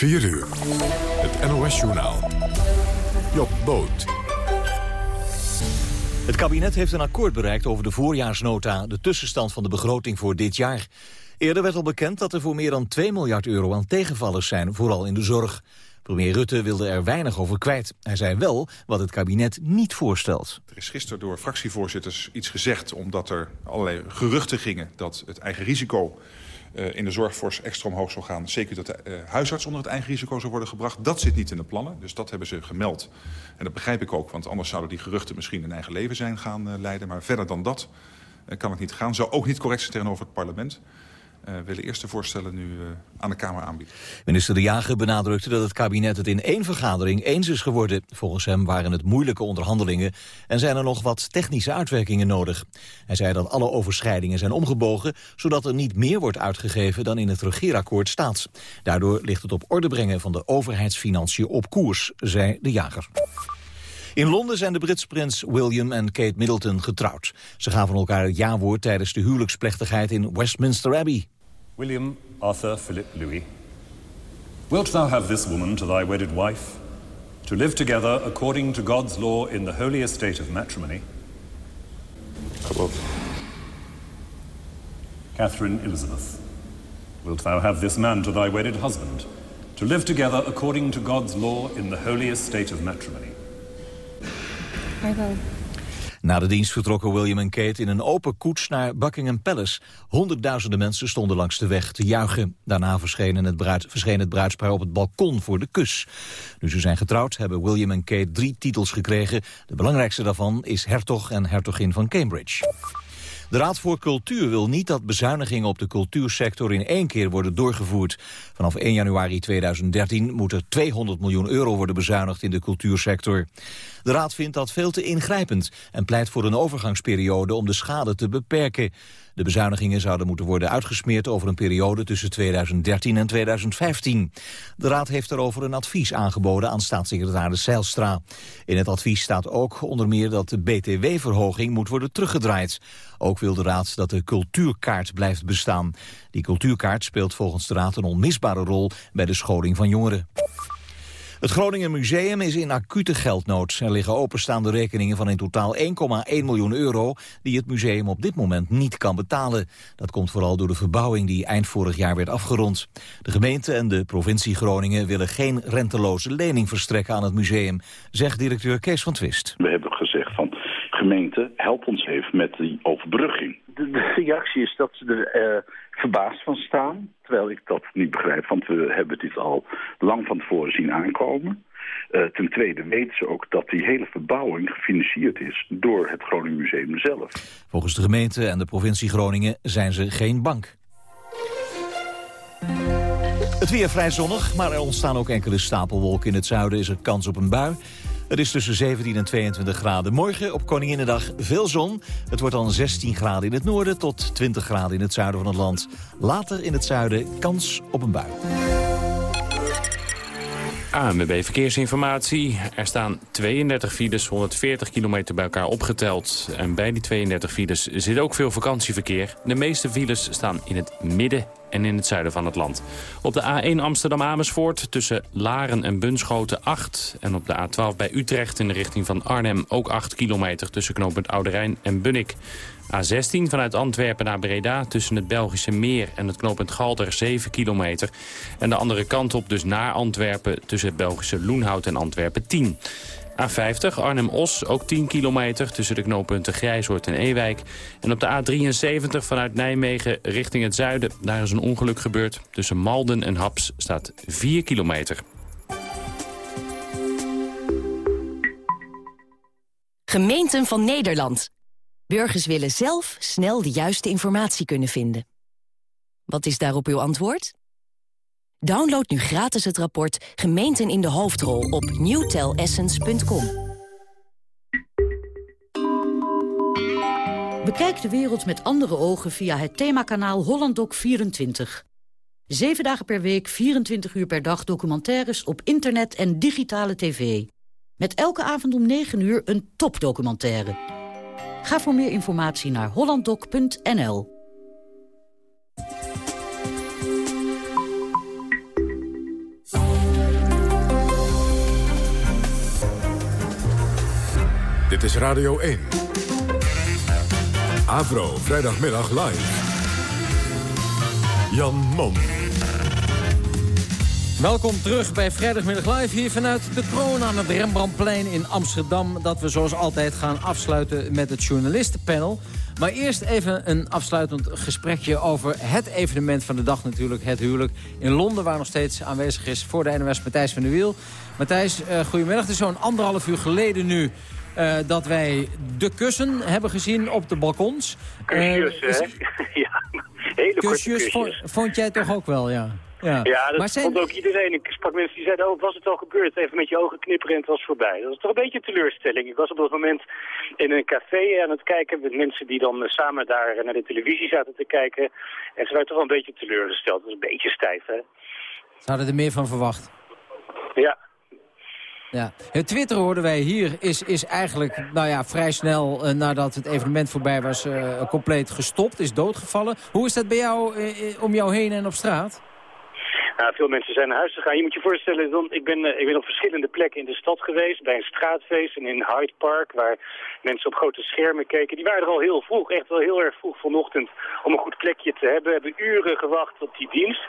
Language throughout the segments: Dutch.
4 uur. Het NOS-journaal. Job Boot. Het kabinet heeft een akkoord bereikt over de voorjaarsnota... de tussenstand van de begroting voor dit jaar. Eerder werd al bekend dat er voor meer dan 2 miljard euro aan tegenvallers zijn... vooral in de zorg. Premier Rutte wilde er weinig over kwijt. Hij zei wel wat het kabinet niet voorstelt. Er is gisteren door fractievoorzitters iets gezegd... omdat er allerlei geruchten gingen dat het eigen risico in de zorgfors extra omhoog zal gaan. Zeker dat de uh, huisarts onder het eigen risico zou worden gebracht. Dat zit niet in de plannen, dus dat hebben ze gemeld. En dat begrijp ik ook, want anders zouden die geruchten misschien een eigen leven zijn gaan uh, leiden. Maar verder dan dat kan het niet gaan. Zou ook niet correct zijn tegenover het parlement. Uh, willen eerst de voorstellen nu uh, aan de Kamer aanbieden. Minister De Jager benadrukte dat het kabinet het in één vergadering eens is geworden. Volgens hem waren het moeilijke onderhandelingen en zijn er nog wat technische uitwerkingen nodig. Hij zei dat alle overschrijdingen zijn omgebogen, zodat er niet meer wordt uitgegeven dan in het regeerakkoord staat. Daardoor ligt het op orde brengen van de overheidsfinanciën op koers, zei De Jager. In Londen zijn de Britse prins William en Kate Middleton getrouwd. Ze gaven elkaar het jawoord tijdens de huwelijksplechtigheid in Westminster Abbey. William Arthur Philip Louis, wilt thou have this woman to thy wedded wife, to live together according to God's law in the holy estate of matrimony? Geloof. Catherine Elizabeth, wilt thou have this man to thy wedded husband, to live together according to God's law in the holy estate of matrimony? Na de dienst vertrokken William en Kate in een open koets naar Buckingham Palace. Honderdduizenden mensen stonden langs de weg te juichen. Daarna verscheen het, bruid, verscheen het bruidspaar op het balkon voor de kus. Nu ze zijn getrouwd hebben William en Kate drie titels gekregen. De belangrijkste daarvan is hertog en hertogin van Cambridge. De Raad voor Cultuur wil niet dat bezuinigingen op de cultuursector in één keer worden doorgevoerd. Vanaf 1 januari 2013 moet er 200 miljoen euro worden bezuinigd in de cultuursector. De Raad vindt dat veel te ingrijpend en pleit voor een overgangsperiode om de schade te beperken. De bezuinigingen zouden moeten worden uitgesmeerd over een periode tussen 2013 en 2015. De Raad heeft daarover een advies aangeboden aan staatssecretaris Zijlstra. In het advies staat ook onder meer dat de BTW-verhoging moet worden teruggedraaid. Ook wil de Raad dat de cultuurkaart blijft bestaan. Die cultuurkaart speelt volgens de Raad een onmisbare rol bij de scholing van jongeren. Het Groningen Museum is in acute geldnood. Er liggen openstaande rekeningen van in totaal 1,1 miljoen euro... die het museum op dit moment niet kan betalen. Dat komt vooral door de verbouwing die eind vorig jaar werd afgerond. De gemeente en de provincie Groningen willen geen renteloze lening verstrekken aan het museum... zegt directeur Kees van Twist. We hebben gezegd van gemeente, help ons even met die overbrugging. De, de reactie is dat ze er... Uh verbaasd van staan. Terwijl ik dat niet begrijp, want we hebben dit al lang van tevoren zien aankomen. Uh, ten tweede weten ze ook dat die hele verbouwing gefinancierd is door het Groningen Museum zelf. Volgens de gemeente en de provincie Groningen zijn ze geen bank. Het weer vrij zonnig, maar er ontstaan ook enkele stapelwolken. In het zuiden is er kans op een bui. Het is tussen 17 en 22 graden. Morgen op Koninginnedag veel zon. Het wordt dan 16 graden in het noorden tot 20 graden in het zuiden van het land. Later in het zuiden kans op een bui. ANWB Verkeersinformatie. Er staan 32 files, 140 kilometer bij elkaar opgeteld. En bij die 32 files zit ook veel vakantieverkeer. De meeste files staan in het midden en in het zuiden van het land. Op de A1 Amsterdam-Amersfoort tussen Laren en Bunschoten 8. En op de A12 bij Utrecht in de richting van Arnhem ook 8 kilometer... tussen knooppunt Oude en Bunnik. A16 vanuit Antwerpen naar Breda tussen het Belgische Meer en het knooppunt Galder 7 kilometer. En de andere kant op dus naar Antwerpen tussen het Belgische Loenhout en Antwerpen 10. A50 Arnhem-Os, ook 10 kilometer tussen de knooppunten Grijshoort en Ewijk. En op de A73 vanuit Nijmegen richting het zuiden, daar is een ongeluk gebeurd. Tussen Malden en Haps staat 4 kilometer. Gemeenten van Nederland. Burgers willen zelf snel de juiste informatie kunnen vinden. Wat is daarop uw antwoord? Download nu gratis het rapport Gemeenten in de Hoofdrol op newtelessence.com. Bekijk de wereld met andere ogen via het themakanaal HollandDoc24. Zeven dagen per week, 24 uur per dag documentaires op internet en digitale tv. Met elke avond om 9 uur een topdocumentaire. Ga voor meer informatie naar hollanddoc.nl. Dit is Radio 1. Avro, vrijdagmiddag live. Jan Mom. Welkom terug bij Vrijdagmiddag Live hier vanuit de kroon aan het Rembrandtplein in Amsterdam. Dat we zoals altijd gaan afsluiten met het journalistenpanel. Maar eerst even een afsluitend gesprekje over het evenement van de dag natuurlijk. Het huwelijk in Londen waar nog steeds aanwezig is voor de NOS Matthijs van der Wiel. Matthijs, uh, goedemiddag. Het is zo'n anderhalf uur geleden nu uh, dat wij de kussen hebben gezien op de balkons. Kusjes, is... hè? ja, hele kusjes, kusjes. Vond, vond jij toch ook wel, ja? Ja, ja dat maar zijn... vond ook iedereen. Ik sprak mensen die zeiden, oh, was het al gebeurd? Even met je ogen knipperen en het was voorbij. Dat was toch een beetje een teleurstelling. Ik was op dat moment in een café aan het kijken met mensen die dan samen daar naar de televisie zaten te kijken. En ze waren toch wel een beetje teleurgesteld. Dat was een beetje stijf, hè? Ze hadden er meer van verwacht. Ja, ja. Het Twitter hoorden wij hier is, is eigenlijk nou ja, vrij snel uh, nadat het evenement voorbij was uh, compleet gestopt, is doodgevallen. Hoe is dat bij jou uh, om jou heen en op straat? Nou, veel mensen zijn naar huis gegaan. Je moet je voorstellen, ik ben, ik ben op verschillende plekken in de stad geweest. Bij een straatfeest en in Hyde Park, waar mensen op grote schermen keken. Die waren er al heel vroeg, echt wel heel erg vroeg vanochtend, om een goed plekje te hebben. Hebben uren gewacht op die dienst.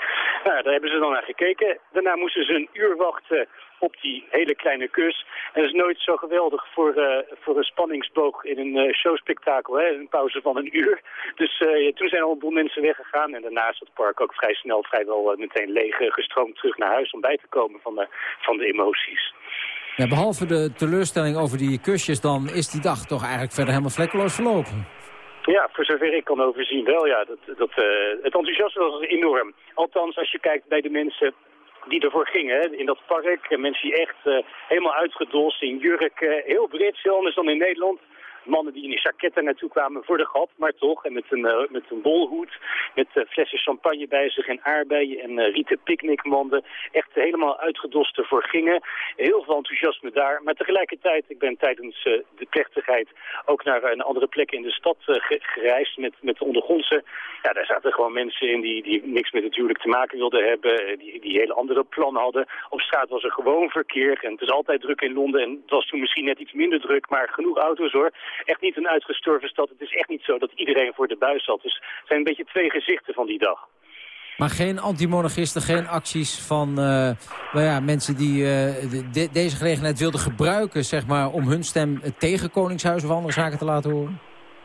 Nou, daar hebben ze dan naar gekeken. Daarna moesten ze een uur wachten op die hele kleine kus. En dat is nooit zo geweldig voor, uh, voor een spanningsboog in een uh, showspektakel, hè? een pauze van een uur. Dus uh, toen zijn al een boel mensen weggegaan en daarna is het park ook vrij snel, vrijwel meteen leeg gestroomd terug naar huis om bij te komen van de, van de emoties. Ja, behalve de teleurstelling over die kusjes, dan is die dag toch eigenlijk verder helemaal vlekkeloos verlopen. Ja, voor zover ik kan overzien wel. Ja, dat, dat, uh, het enthousiasme was enorm. Althans, als je kijkt bij de mensen die ervoor gingen in dat park. Mensen die echt uh, helemaal uitgedost in jurken. Heel Brits, anders dan in Nederland mannen die in die jaquetten naartoe kwamen voor de grap, maar toch. En met een, uh, met een bolhoed, met uh, flessen champagne bij zich en aardbeien en uh, rieten picknickmanden. Echt helemaal uitgedost ervoor gingen. Heel veel enthousiasme daar. Maar tegelijkertijd, ik ben tijdens de plechtigheid ook naar een andere plek in de stad gereisd met, met de ondergrondse. Ja, daar zaten gewoon mensen in die, die niks met het huwelijk te maken wilden hebben. Die, die hele andere plannen hadden. Op straat was er gewoon verkeer. En het is altijd druk in Londen. En het was toen misschien net iets minder druk, maar genoeg auto's hoor echt niet een uitgestorven stad. Het is echt niet zo dat iedereen voor de buis zat. Dus het zijn een beetje twee gezichten van die dag. Maar geen antimonarchisten, geen acties van uh, nou ja, mensen die uh, deze gelegenheid wilden gebruiken... Zeg maar, om hun stem tegen Koningshuis of andere zaken te laten horen?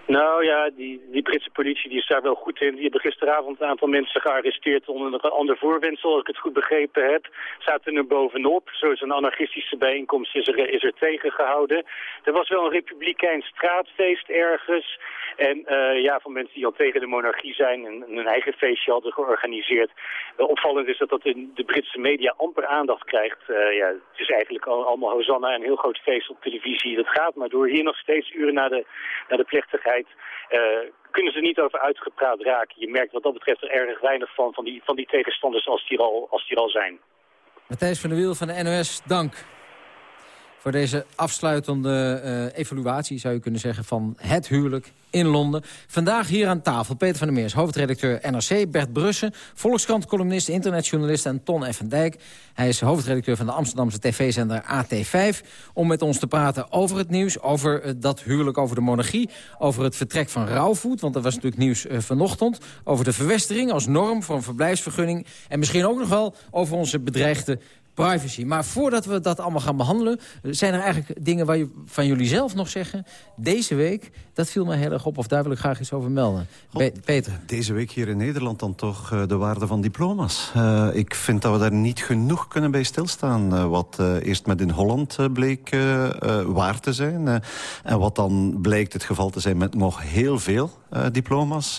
Nou ja, die, die Britse politie die is daar wel goed in. Die hebben gisteravond een aantal mensen gearresteerd onder een ander voorwendsel, als ik het goed begrepen heb. Zaten er bovenop. Zo een anarchistische bijeenkomst is er, is er tegengehouden. Er was wel een republikeins straatfeest ergens. En uh, ja, van mensen die al tegen de monarchie zijn en een eigen feestje hadden georganiseerd. Opvallend is dat dat in de Britse media amper aandacht krijgt. Uh, ja, het is eigenlijk al, allemaal Hosanna, een heel groot feest op televisie. Dat gaat maar door hier nog steeds uren naar de, naar de plechtigheid uh, kunnen ze niet over uitgepraat raken. Je merkt wat dat betreft er erg weinig van, van die, van die tegenstanders als die, al, als die al zijn. Matthijs van der Wiel van de NOS, dank voor deze afsluitende uh, evaluatie, zou je kunnen zeggen, van het huwelijk in Londen. Vandaag hier aan tafel Peter van der Meers, hoofdredacteur NRC... Bert Brussen, Volkskrant-columnist, internetjournalist... en Ton F. Dijk. Hij is hoofdredacteur van de Amsterdamse tv-zender AT5... om met ons te praten over het nieuws, over uh, dat huwelijk, over de monarchie... over het vertrek van rouwvoet, want dat was natuurlijk nieuws uh, vanochtend... over de verwestering als norm voor een verblijfsvergunning... en misschien ook nog wel over onze bedreigde privacy. Maar voordat we dat allemaal gaan behandelen... zijn er eigenlijk dingen waar je, van jullie zelf nog zeggen... deze week, dat viel mij heel erg op, of daar wil ik graag iets over melden. Peter. Deze week hier in Nederland dan toch uh, de waarde van diploma's. Uh, ik vind dat we daar niet genoeg kunnen bij stilstaan. Uh, wat eerst met in Holland bleek waar te zijn. en wat dan blijkt het geval te zijn met nog heel veel diploma's.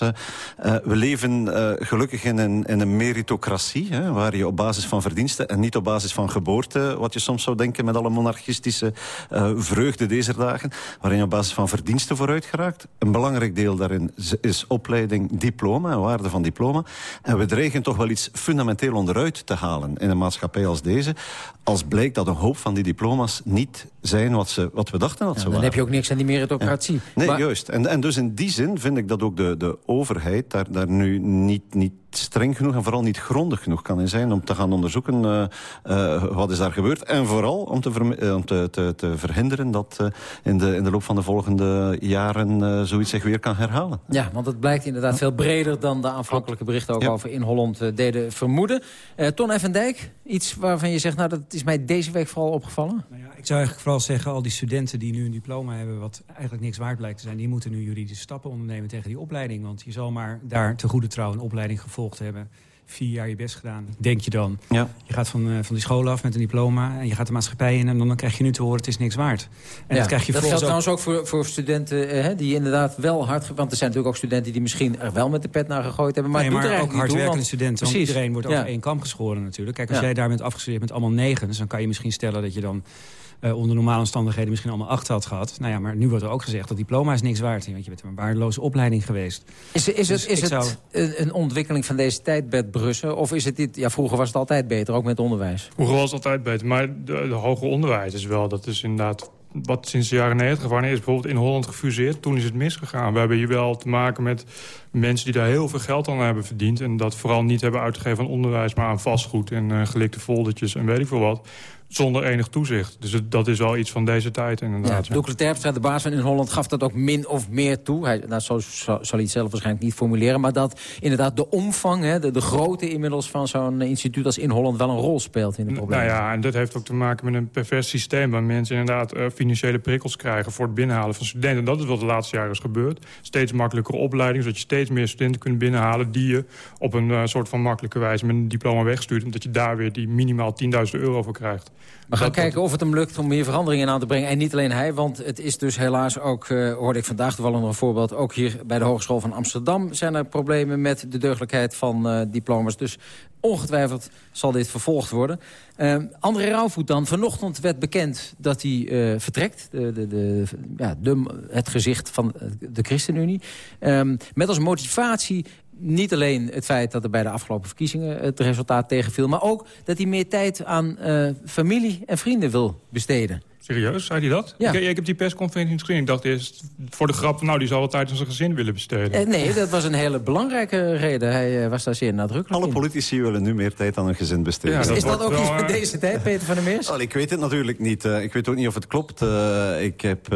we leven gelukkig in een, in een meritocratie... Hè, waar je op basis van verdiensten en niet op basis van geboorte... wat je soms zou denken met alle monarchistische uh, vreugde deze dagen... waarin je op basis van verdiensten vooruit geraakt. Een belangrijk deel daarin is opleiding, diploma en waarde van diploma. En we dreigen toch wel iets fundamenteel onderuit te halen in een maatschappij als deze... als blijkt dat een hoop van die diploma's niet zijn wat, ze, wat we dachten dat Ja, ze dan waren. heb je ook niks aan die meritocratie. Nee, Maar- juist. En, en dus in die zin vind ik dat ook de, de overheid daar, daar nu niet, niet streng genoeg... en vooral niet grondig genoeg kan in zijn om te gaan onderzoeken eh, eh, wat is daar gebeurd. En vooral om te, eh, om te, te, te verhinderen dat eh, in, de, in de loop van de volgende jaren eh, zoiets zich weer kan herhalen. Ja, want het blijkt inderdaad veel breder dan de aanvankelijke berichten ook Ja. over in Holland deden vermoeden. Eh Ton Effendijk, iets waarvan je zegt, nou dat is mij deze week vooral opgevallen? Nou ja, ik zou eigenlijk vooral zeggen, al die studenten die nu een diploma hebben... wat eigenlijk niks waard blijkt te zijn... die moeten nu juridische stappen ondernemen tegen die opleiding. Want je zal maar daar te goede trouw een opleiding gevolgd hebben. Vier jaar je best gedaan, denk je dan. Ja. Je gaat van, eh, van die school af met een diploma... en je gaat de maatschappij in en dan krijg je nu te horen... het is niks waard. En Ja, dat krijg je dat geldt ook... trouwens ook voor, voor studenten eh, hè, die inderdaad wel hard... ge- Want er zijn natuurlijk ook studenten die misschien er wel met de pet naar gegooid hebben. Maar, nee, het doet maar er ook hardwerkende want- studenten. Want iedereen wordt over Ja. één kam geschoren natuurlijk. Kijk, als Ja. jij daar bent afgestudeerd met allemaal negens... dan kan je misschien stellen dat je dan onder normale omstandigheden... misschien allemaal acht had gehad. Nou ja, maar nu wordt er ook gezegd dat diploma is niks waard. Want je bent een waardeloze opleiding geweest. Is, is Dus het, is ik het zou- een, een ontwikkeling van deze tijd, Bert Brussen? Of is het dit... Ja, vroeger was het altijd beter, ook met onderwijs. Vroeger was het altijd beter, maar de, de hoger onderwijs is wel... dat is inderdaad wat sinds de jaren 90 wanneer is bijvoorbeeld in Holland gefuseerd. Toen is het misgegaan. We hebben hier wel te maken met mensen die daar heel veel geld aan hebben verdiend... en dat vooral niet hebben uitgegeven aan onderwijs... maar aan vastgoed en eh, gelikte foldertjes en weet ik veel wat. Zonder enig toezicht. Dus het- dat is wel iets van deze tijd inderdaad. ja. Doekle Terpstra, de baas van In Holland, gaf dat ook min of meer toe. Hij, nou, zo zo- zal hij het zelf waarschijnlijk niet formuleren. Maar dat inderdaad de omvang, hè, de, de grootte inmiddels van zo'n eh, instituut als In Holland... wel een rol speelt in het probleem. Nou ja, en dat heeft ook te maken met een pervers systeem... waar mensen inderdaad eh, financiële prikkels krijgen... voor het binnenhalen van studenten. En dat is wat de laatste jaren is gebeurd. Steeds makkelijkere opleiding, zodat je steeds meer studenten kunt binnenhalen... die je op een eh, soort van makkelijke wijze met een diploma wegstuurt... omdat je daar weer die minimaal 10.000 euro voor krijgt. We gaan Dat- kijken of het hem lukt om meer veranderingen aan te brengen. En niet alleen hij, want het is dus helaas ook... eh, hoorde ik vandaag toevallig nog een voorbeeld... ook hier bij de Hogeschool van Amsterdam zijn er problemen... met de deugdelijkheid van eh, diplomas. Dus ongetwijfeld zal dit vervolgd worden. Eh, André Rauwvoet dan. Vanochtend werd bekend dat hij vertrekt. De, de, de, ja, het gezicht van de ChristenUnie. Ehm, met als motivatie niet alleen het feit dat er bij de afgelopen verkiezingen het resultaat tegenviel... maar ook dat hij meer tijd aan eh, familie en vrienden wil besteden. Serieus, zei hij dat? Ja. Ik, ik heb die persconferentie niet gezien. Ik dacht eerst voor de grap, nou, die zal wel tijd aan zijn gezin willen besteden. Eh, nee, dat was een hele belangrijke reden. Hij eh, was daar zeer nadrukkelijk Alle in. politici willen nu meer tijd aan hun gezin besteden. Ja, dat Is dat ook iets met eh, deze tijd, Peter van der Meers? Wel, ik weet het natuurlijk niet. Ik weet ook niet of het klopt. Ik, heb,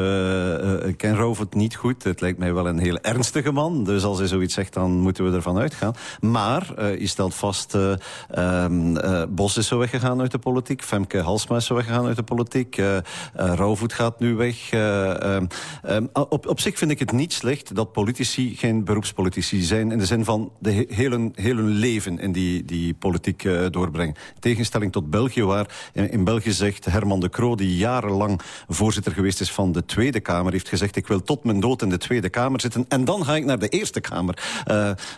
ik ken Rovert niet goed. Het lijkt mij wel een heel ernstige man. Dus als hij zoiets zegt, dan moeten we ervan uitgaan. Maar eh, je stelt vast... eh ehm, eh, Bos is zo weggegaan uit de politiek. Femke Halsma is zo weggegaan uit de politiek. Eh Rauwvoet gaat nu weg. Eh, ehm, ehm, op, op zich vind ik het niet slecht dat politici geen beroepspolitici zijn... in de zin van de he- heel, hun, heel hun leven in die, die politiek eh, doorbrengen. In tegenstelling tot België, waar in, in België zegt Herman de Croo... die jarenlang voorzitter geweest is van de Tweede Kamer... heeft gezegd, ik wil tot mijn dood in de Tweede Kamer zitten... en dan ga ik naar de Eerste Kamer.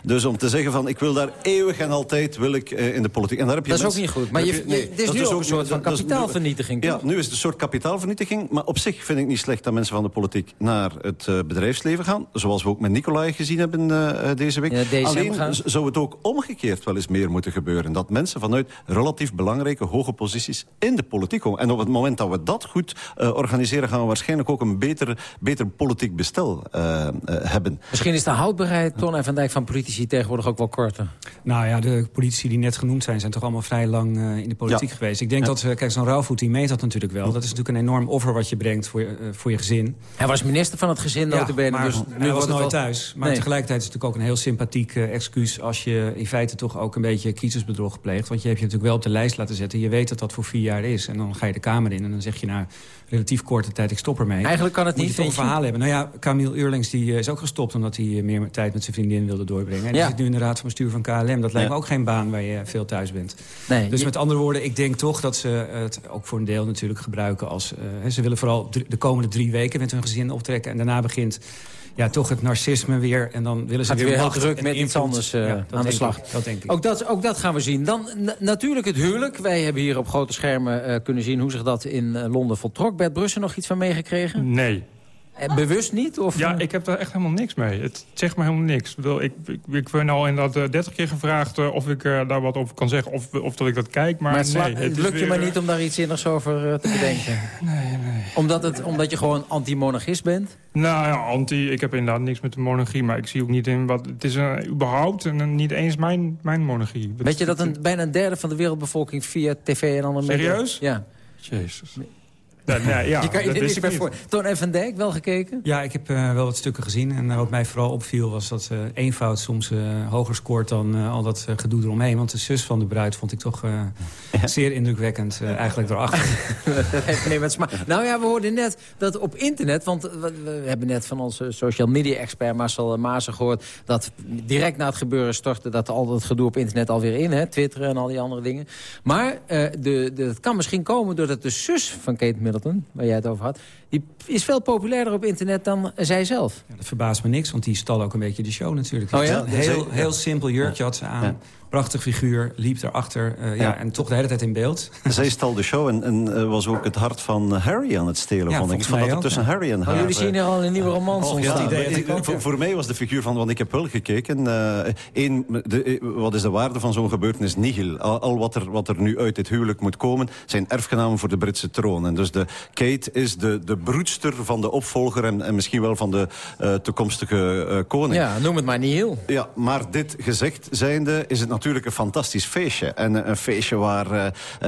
Dus om te zeggen van, ik wil daar eeuwig en altijd wil ik, in de politiek... En daar heb je Dat is ook niet goed. Maar je- is dat nu ook een soort van kapitaalvernietiging, Ja, nu is het een soort kapitaalvernietiging. Maar op zich vind ik niet slecht dat mensen van de politiek naar het eh, bedrijfsleven gaan. Zoals we ook met Nicolai gezien hebben eh, eh, deze week. Ja, Alleen gaan. zou het ook omgekeerd wel eens meer moeten gebeuren. Dat mensen vanuit relatief belangrijke hoge posities in de politiek komen. En op het moment dat we dat goed eh, organiseren... gaan we waarschijnlijk ook een beter, beter politiek bestel eh, eh, hebben. Misschien is de houdbaarheid, Ton en Van Dijk, van politici tegenwoordig ook wel korter. Nou ja, de politici die net genoemd zijn... zijn toch allemaal vrij lang eh, in de politiek Ja. geweest. Ik denk Ja. dat, kijk, zo'n rouwvoet die meet dat natuurlijk wel. Dat is natuurlijk een enorm offer wat je brengt voor je, eh, voor je gezin. Hij was minister van het gezin, Ja, maar dus hij nu was wordt het nooit thuis. Maar Nee. tegelijkertijd is het natuurlijk ook een heel sympathiek eh, excuus... als je in feite toch ook een beetje kiezersbedrog pleegt. Want je hebt je natuurlijk wel op de lijst laten zetten. Je weet dat dat voor vier jaar is. En dan ga je de Kamer in en dan zeg je na relatief korte tijd... ik stop ermee. Eigenlijk kan het Moet niet, je toch een vind je? verhaal hebben. Nou ja, Camille Eurlings die, eh, is ook gestopt... omdat hij eh, meer tijd met zijn vriendin wilde doorbrengen. En die Ja. zit nu in de raad van bestuur van KLM. Dat lijkt me ook geen baan waar je veel thuis bent. Nee, Dus je- met andere woorden, ik denk toch dat ze het ook voor een deel natuurlijk gebruiken als... eh, ze willen vooral de komende drie weken met hun gezin optrekken. En daarna begint ja, toch het narcisme weer. En dan willen ze Gaat weer, weer heel druk met iets anders eh, Ja, dat aan de slag. ik, dat denk ik. Ook dat, ook dat gaan we zien. Dan na- natuurlijk het huwelijk. Wij hebben hier op grote schermen eh, kunnen zien hoe zich dat in eh, Londen voltrok. Bert Brussen nog iets van meegekregen? Nee. En bewust niet? Of? Ja, ik heb daar echt helemaal niks mee. Het zegt me helemaal niks. Ik, bedoel, ik, ik, ik ben al inderdaad uh, 30 keer gevraagd uh, of ik uh, daar wat over kan zeggen. Of, of dat ik dat kijk. Maar, maar het, nee, het lukt je maar niet om daar iets zinnigs over te bedenken? nee, nee. Omdat, het, omdat je gewoon anti-monarchist bent? Nou ja, anti. Ik heb inderdaad niks met de monarchie. Maar ik zie ook niet in wat... Het is überhaupt en niet eens mijn, mijn monarchie. Weet je dat een, bijna een derde van de wereldbevolking via tv en andere media... Serieus? Ja. Jezus. Nee, nee, ja, je kan je dat niet. voor. Toon en Van Dijk, wel gekeken? Ja, ik heb uh, wel wat stukken gezien. En uh, wat mij vooral opviel was dat uh, eenvoud soms hoger scoort dan al dat gedoe eromheen. Want de zus van de bruid vond ik toch ja. zeer indrukwekkend eigenlijk erachter. nee, met nou ja, we hoorden net dat op internet... want we hebben net van onze social media expert Marcel Maasen gehoord... dat direct na het gebeuren stortte dat al dat gedoe op internet alweer in. Hè, Twitter en al die andere dingen. Maar de, de, het kan misschien komen doordat de zus van Kate Middleton... waar jij het over had, die is veel populairder op internet dan zij zelf. Ja, dat verbaast me niks, want die stal ook een beetje de show natuurlijk. Oh ja? Een heel, heel simpel jurkje had ze aan. Prachtig figuur, liep erachter. Uh, ja. ja, en toch de hele tijd in beeld. Zij stal de show en, en uh, was ook het hart van Harry aan het stelen, ja, vond ik. Ik vond dat er tussen Harry en haar... Oh, jullie zien hier al een nieuwe romans oh, ontstaan. Ik, voor, voor, mij was de figuur van, want ik heb wel gekeken... Uh, één, de, wat is de waarde van zo'n gebeurtenis? Nihil. Al, al wat, er, wat er nu uit dit huwelijk moet komen... zijn erfgenamen voor de Britse troon. En dus de Kate is de, de broedster van de opvolger... en, en misschien wel van de toekomstige koning. Ja, noem het maar Nihil. Ja, maar dit gezegd zijnde is het natuurlijk een fantastisch feestje. En uh, een feestje waar uh,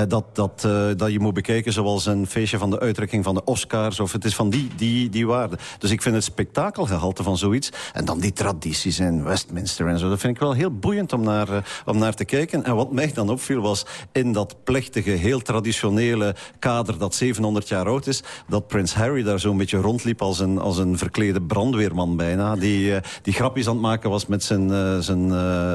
dat, dat, uh, dat je moet bekijken zoals een feestje van de uitreiking van de Oscars. Of het is van die, die, die waarde. Dus ik vind het spektakelgehalte van zoiets. En dan die tradities in Westminster en zo. Dat vind ik wel heel boeiend om naar, om naar te kijken. En wat mij dan opviel was in dat plechtige, heel traditionele kader dat 700 jaar oud is. Dat prins Harry daar zo'n beetje rondliep als een, als een verklede brandweerman bijna. Die, die grapjes aan het maken was met zijn, zijn,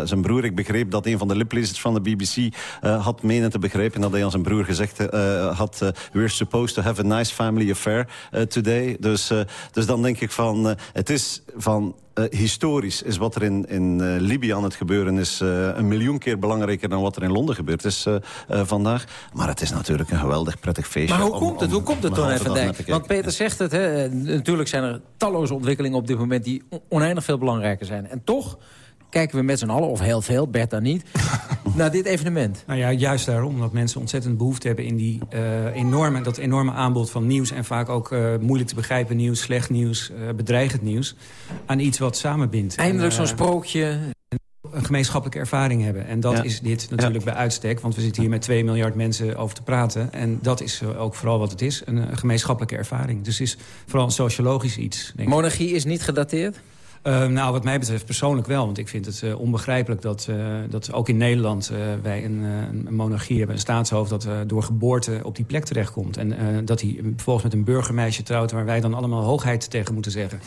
zijn broer. Ik begreep dat een van de liplezers van de BBC uh, had menen te begrijpen... dat hij aan zijn broer gezegd uh, had... Uh, we're supposed to have a nice family affair today. Dus, dus dan denk ik van... het is van... Uh, historisch is wat er in, in uh, Libië aan het gebeuren is... Uh, een miljoen keer belangrijker dan wat er in Londen gebeurd is vandaag. Maar het is natuurlijk een geweldig prettig feestje. Maar hoe om, komt het? om, hoe komt het dan even, Dijk? Want Peter zegt het, hè, natuurlijk zijn er talloze ontwikkelingen op dit moment... die oneindig veel belangrijker zijn. En toch kijken we met z'n allen, of heel veel, Bert dan niet... naar dit evenement. Nou ja, juist daarom dat mensen ontzettend behoefte hebben... in die, uh, enorme, dat enorme aanbod van nieuws... en vaak ook uh, moeilijk te begrijpen nieuws, slecht nieuws, uh, bedreigend nieuws... aan iets wat samenbindt. Eindelijk zo'n sprookje een gemeenschappelijke ervaring hebben. En dat ja. is dit natuurlijk ja. bij uitstek. Want we zitten hier met 2 miljard mensen over te praten. En dat is ook vooral wat het is. Een, een gemeenschappelijke ervaring. Dus het is vooral een sociologisch iets. Denk Monarchie is niet gedateerd? Uh, nou, wat mij betreft persoonlijk wel. Want ik vind het uh, onbegrijpelijk dat, uh, dat ook in Nederland wij een, een, monarchie hebben. Een staatshoofd dat door geboorte op die plek terechtkomt. En dat hij vervolgens met een burgermeisje trouwt... waar wij dan allemaal hoogheid tegen moeten zeggen.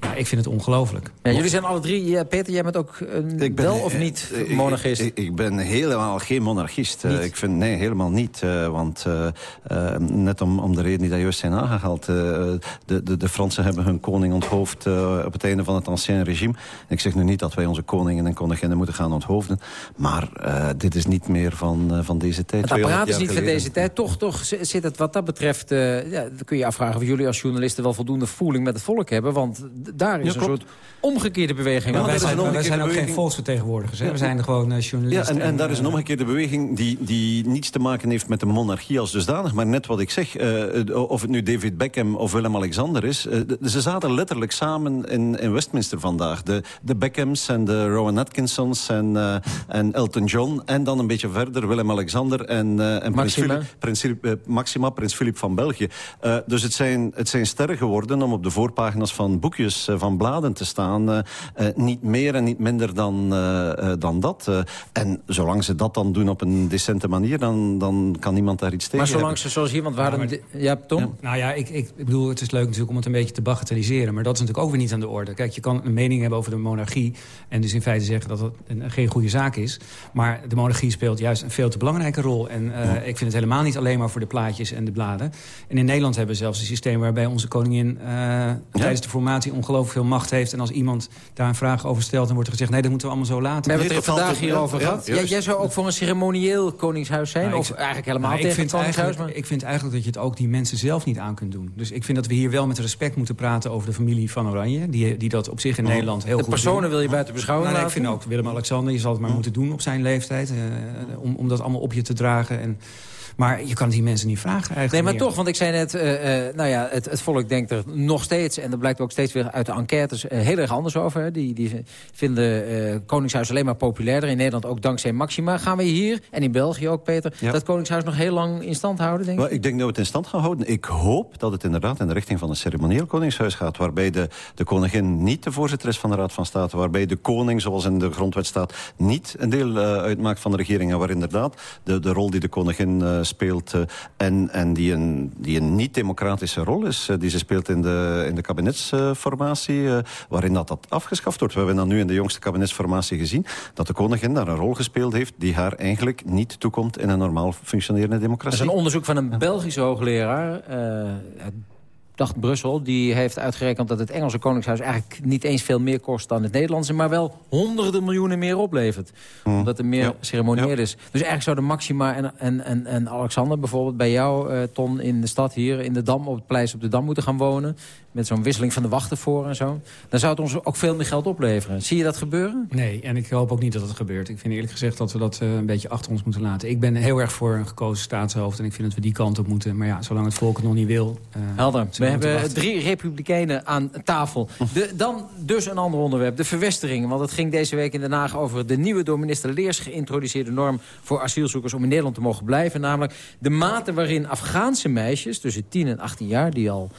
Ja, ik vind het ongelooflijk. Ja, jullie zijn alle drie... Ja, Peter, jij bent ook ben, wel of niet monarchist? Ik, ik, ik, ben helemaal geen monarchist. ik vind, nee, helemaal niet. want net om, om de reden die daar juist zijn aangehaald... de, de, de Fransen hebben hun koning onthoofd op het einde van het ancien regime. Ik zeg nu niet dat wij onze koningen en koninginnen moeten gaan onthoofden. Maar uh, dit is niet meer van, uh, van deze tijd. Het apparaat is niet geleden. van deze tijd. Toch, toch zit het wat dat betreft... Uh, ja, dan kun je afvragen of jullie als journalisten wel voldoende voeling met het volk hebben. Want daar is ja, een soort omgekeerde beweging. Ja, wij zijn, wij zijn ook beweging. geen volksvertegenwoordigers. Hè? We zijn gewoon journalisten. Ja, en, en, en daar is een omgekeerde beweging die, die niets te maken heeft met de monarchie als dusdanig. Maar net wat ik zeg, of het nu David Beckham of Willem-Alexander is... ze zaten letterlijk samen in, in Westminster vandaag. De, de Beckhams en de Rowan Atkinsons en, uh, en Elton John. En dan een beetje verder Willem-Alexander en, uh, en Prins, Philip, Prins, uh, Maxima, Prins Philip van België. dus het zijn, het zijn sterren geworden om op de voorpagina's van boekjes, van bladen te staan. niet meer en niet minder dan, dan dat. en zolang ze dat dan doen op een decente manier, dan, dan kan niemand daar iets tegen Maar zolang hebben. ze zoals hier, want waren... Ja, maar, ja Tom? Ja. Nou ja, ik, ik, ik bedoel, het is leuk natuurlijk om het een beetje te bagatelliseren. Maar dat is natuurlijk ook weer niet aan de orde. Kijk, je kan kan een mening hebben over de monarchie... en dus in feite zeggen dat dat een, geen goede zaak is. Maar de monarchie speelt juist een veel te belangrijke rol. En uh, ik vind het helemaal niet alleen maar voor de plaatjes en de bladen. En in Nederland hebben we zelfs een systeem waarbij onze koningin... Uh, ja. tijdens de formatie ongelooflijk veel macht heeft. En als iemand daar een vraag over stelt, dan wordt er gezegd... nee, dat moeten we allemaal zo laten. We hebben het er vandaag hierover gehad. Ja, jij zou ook voor een ceremonieel koningshuis zijn? Nou, of ik, eigenlijk helemaal nou, tegen ik vind koningshuis? Maar... Ik vind eigenlijk dat je het ook die mensen zelf niet aan kunt doen. Dus ik vind dat we hier wel met respect moeten praten over de familie van Oranje. Die, die dat op zich in oh. Nederland heel de goed personen doen. wil je buiten beschouwing nou, nee, Ik vind ook Willem-Alexander, je zal het maar moeten doen op zijn leeftijd. Uh, om, om dat allemaal op je te dragen. En maar je kan die mensen niet vragen eigenlijk Nee, maar meer. toch, want ik zei net... Uh, uh, nou ja, het, het, volk denkt er nog steeds... en dat blijkt ook steeds weer uit de enquêtes uh, heel erg anders over. Hè. Die, die vinden Koningshuis alleen maar populairder. In Nederland ook dankzij Maxima. Gaan we hier, en in België ook, Peter... Ja. dat Koningshuis nog heel lang in stand houden, denk ik? ik denk dat we het in stand gaan houden. Ik hoop dat het inderdaad in de richting van een ceremonieel Koningshuis gaat... waarbij de, de koningin niet de voorzitter is van de Raad van State... waarbij de koning, zoals in de grondwet staat... niet een deel uitmaakt van de regering... en waar inderdaad de, de rol die de koningin speelt... Uh, en, en die een, die een niet-democratische rol is... Uh, die ze speelt in de, in de kabinetsformatie... Uh, waarin dat, dat afgeschaft wordt. We hebben dan nu in de jongste kabinetsformatie gezien... dat de koningin daar een rol gespeeld heeft... die haar eigenlijk niet toekomt in een normaal functionerende democratie. Dat is een onderzoek van een Belgische hoogleraar dacht Brussel, die heeft uitgerekend dat het Engelse Koningshuis... eigenlijk niet eens veel meer kost dan het Nederlandse... maar wel honderden miljoenen meer oplevert. Hmm. Omdat er meer ja. ceremonieel ja. is. Dus eigenlijk zouden Maxima en, en, en, en Alexander bijvoorbeeld... bij jou, uh, Ton, in de stad hier, in de Dam, op het Pleis op de Dam moeten gaan wonen. Met zo'n wisseling van de wachten voor en zo. Dan zou het ons ook veel meer geld opleveren. Zie je dat gebeuren? Nee, en ik hoop ook niet dat het gebeurt. Ik vind eerlijk gezegd dat we dat uh, een beetje achter ons moeten laten. Ik ben heel erg voor een gekozen staatshoofd... en ik vind dat we die kant op moeten. Maar ja, zolang het volk het nog niet wil... Uh, Helder. We hebben drie republikeinen aan tafel. De, dan dus een ander onderwerp, de verwestering. Want het ging deze week in Den Haag over de nieuwe door minister Leers geïntroduceerde norm voor asielzoekers om in Nederland te mogen blijven. Namelijk de mate waarin Afghaanse meisjes tussen 10 en 18 jaar, die al